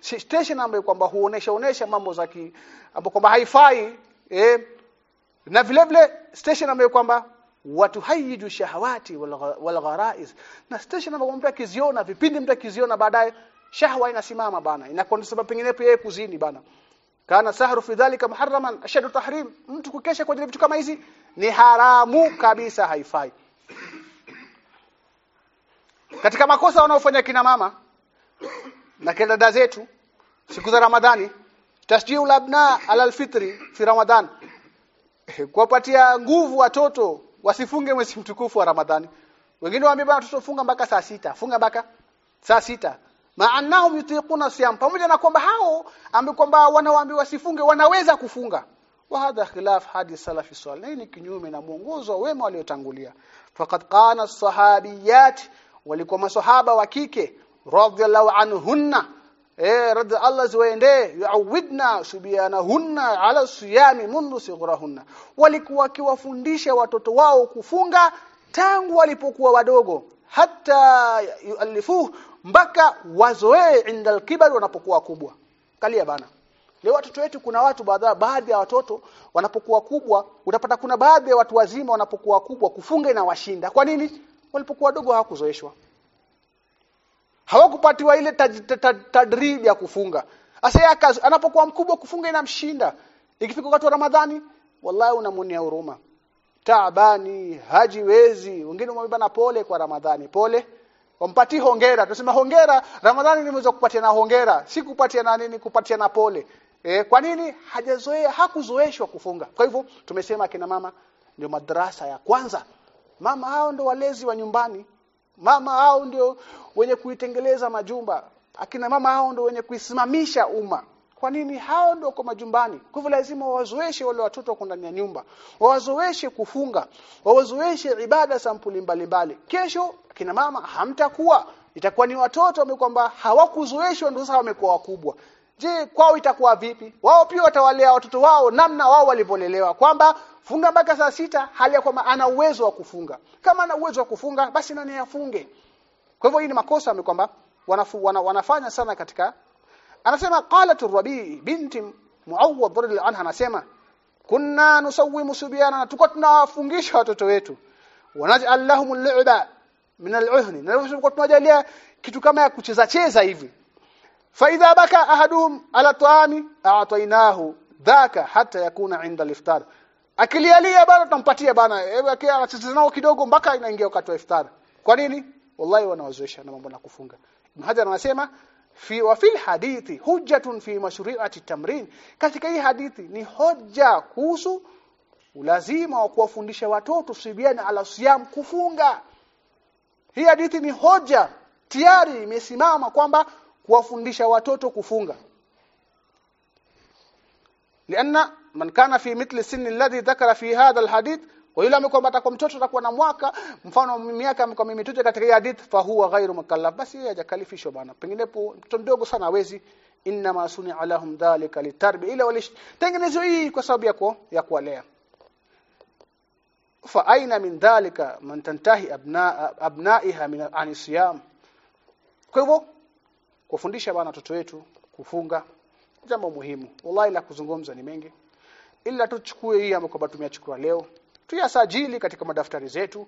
station ambayo kwamba huonesha onesha mambo za ki ambapo kwamba haifai eh? Na vile vile station ambayo kwamba watu hayiju shahawati wal gharais na station ambayo mtu akiziona vipindi mtu akiziona baadaye shahwa inasimama bana. Inakuwa sababu penginepo yeye kuzini bana. Kana sahru fi dhalika muharraman ashadu tahrim. Mtu kukesha kwa vitu kama hizi ni haramu kabisa haifai. Katika makosa wanaofanya kina mama na kila dada zetu siku za Ramadhani tasjiu labna ala alfitri fi Ramadhan. Kuwapatia nguvu watoto wasifunge mwezi mtukufu wa Ramadhani. Wengine waambia bana funga mpaka saa sita funga mpaka saa sita. Maanahum yutiquna siyam pamoja na kwamba hao ambaye kwamba wanaoambiwa wasifunge wanaweza kufunga. Wa hadha khilaf hadi salafi salih ni kinyume na mwongozo wema waliotangulia. Faqad qana as-sahabiyat walikuwa masahaba wa kike radhiyallahu anhunna. Eh radhi Allah ziwaendee yuawidna subyanahunna ala siyami mundu sighurahunna walikuwa wakiwafundisha watoto wao kufunga tangu walipokuwa wadogo. Hata yualifu mpaka wazoee inda alkibar wanapokuwa kubwa. Kalia bana. Leo watoto wetu kuna watu baadhi ya watoto wanapokuwa kubwa utapata kuna baadhi ya watu wazima wanapokuwa kubwa kufunga na washinda kwa nini? Walipokuwa wadogo hawakuzoeshwa hawakupatiwa ile tadrib ya kufunga. Asa anapokuwa mkubwa kufunga inamshinda. Ikifika wakati wa Ramadhani wallahi unamunia huruma. Taabani hajiwezi wengine wamebana pole kwa Ramadhani. Pole? Wampati hongera. Tunasema hongera Ramadhani nimeweza kupatia na hongera. Si kupatia na nini kupatia na pole. E, kwa nini? Hajazoea hakuzoeshwa kufunga. Kwa hivyo tumesema kina mama ndio madrasa ya kwanza. Mama hao ndio walezi wa nyumbani mama hao ndio wenye kuitengeleza majumba. Akina mama hao ndio wenye kuisimamisha umma. Kwa nini? Hao ndio kwa majumbani. Kwa hivyo lazima wawazoeshe wale watoto wako ndani ya nyumba. Wawazoeshe kufunga. Wawazoeshe ibada sampuli mbalimbali. Kesho akina mama hamtakuwa. Itakuwa ni watoto wamekwamba kwamba hawakuzoeshwa ndio sasa wamekuwa wakubwa je kwao itakuwa vipi? Wao pia watawalea watoto wao namna wao walivyolelewa kwamba funga mpaka saa sita hali ya kwamba ana uwezo wa kufunga. Kama ana uwezo wa kufunga basi nani afunge? Kwa hivyo hii ni makosa ni kwamba wana, wanafanya sana katika anasema qalat rabi binti muawwad radhiallahu anha anasema kunna nusawimu subyana tuko tunawafungisha watoto wetu. Wanaj'al lahum al-lu'ba min al-uhni na tulikuwa tunajalia kitu kama ya kucheza cheza hivi fa idha baka ahaduhum ala اعطيناه dhaka hatta yakuna 'inda al-iftar. Akilialia bana tumpatie bana. Hebu akia anacheza kidogo mpaka inaingia wakati wa iftar. Kwa nini? Wallahi wanawazoesha na mambo na kufunga. Hajar anasema fi wa fil hadithi hujjatun fi mashru'ati tamrin. Katika hii hadithi ni hoja kuhusu ulazima wa kuwafundisha watoto sibiana ala siyam kufunga. Hii hadithi ni hoja. Tayari imesimama kwamba kuwafundisha watoto kufunga. Lianna man kana fi mithli sinni alladhi dhakara fi hadha alhadith kwa yule amekwamba atakuwa mtoto atakuwa na mwaka mfano miaka kwa mimi mitoto katika hadith fa huwa ghairu mukallaf. Basi yeye hajakalifishwa bana penginepo mtoto mdogo sana hawezi. Inna ma suni alahum dhalika litarbi ila walitengenezwa hii kwa sababu yako ya kuwalea. Fa aina min dhalika man tantahi abna abnaiha min anisiyam kwa hivyo kufundisha bana watoto wetu kufunga jambo muhimu. Wallahi la kuzungumza ni mengi. Ila tuchukue hii ambayo tumeyachukua leo. Tuyasajili katika madaftari zetu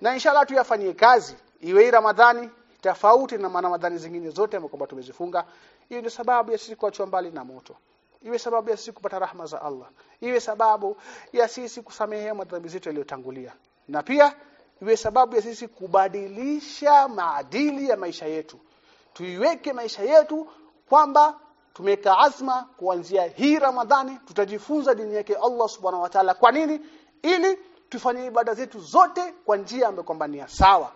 na inshallah tuyafanyie kazi. Iwe Ramadhani tofauti na Ramadhani zingine zote ambazo tumezifunga. Hiyo ndio sababu ya sisi kuachwa mbali na moto. Iwe sababu ya sisi kupata rahma za Allah. Iwe sababu ya sisi kusamehea madhambi zetu yaliyotangulia. Na pia iwe sababu ya sisi kubadilisha maadili ya maisha yetu tuiweke maisha yetu kwamba tumeka azma kuanzia hii Ramadhani tutajifunza dini yake Allah subhanahu wa ta'ala. Kwa nini? Ili tufanye ibada zetu zote kwa njia ambayo kwamba ni sawa.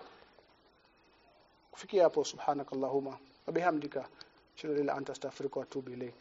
Kufikia hapo subhanakallahumma. Wa bihamdika. Shukran anta astaghfiruka wa atubu ilaik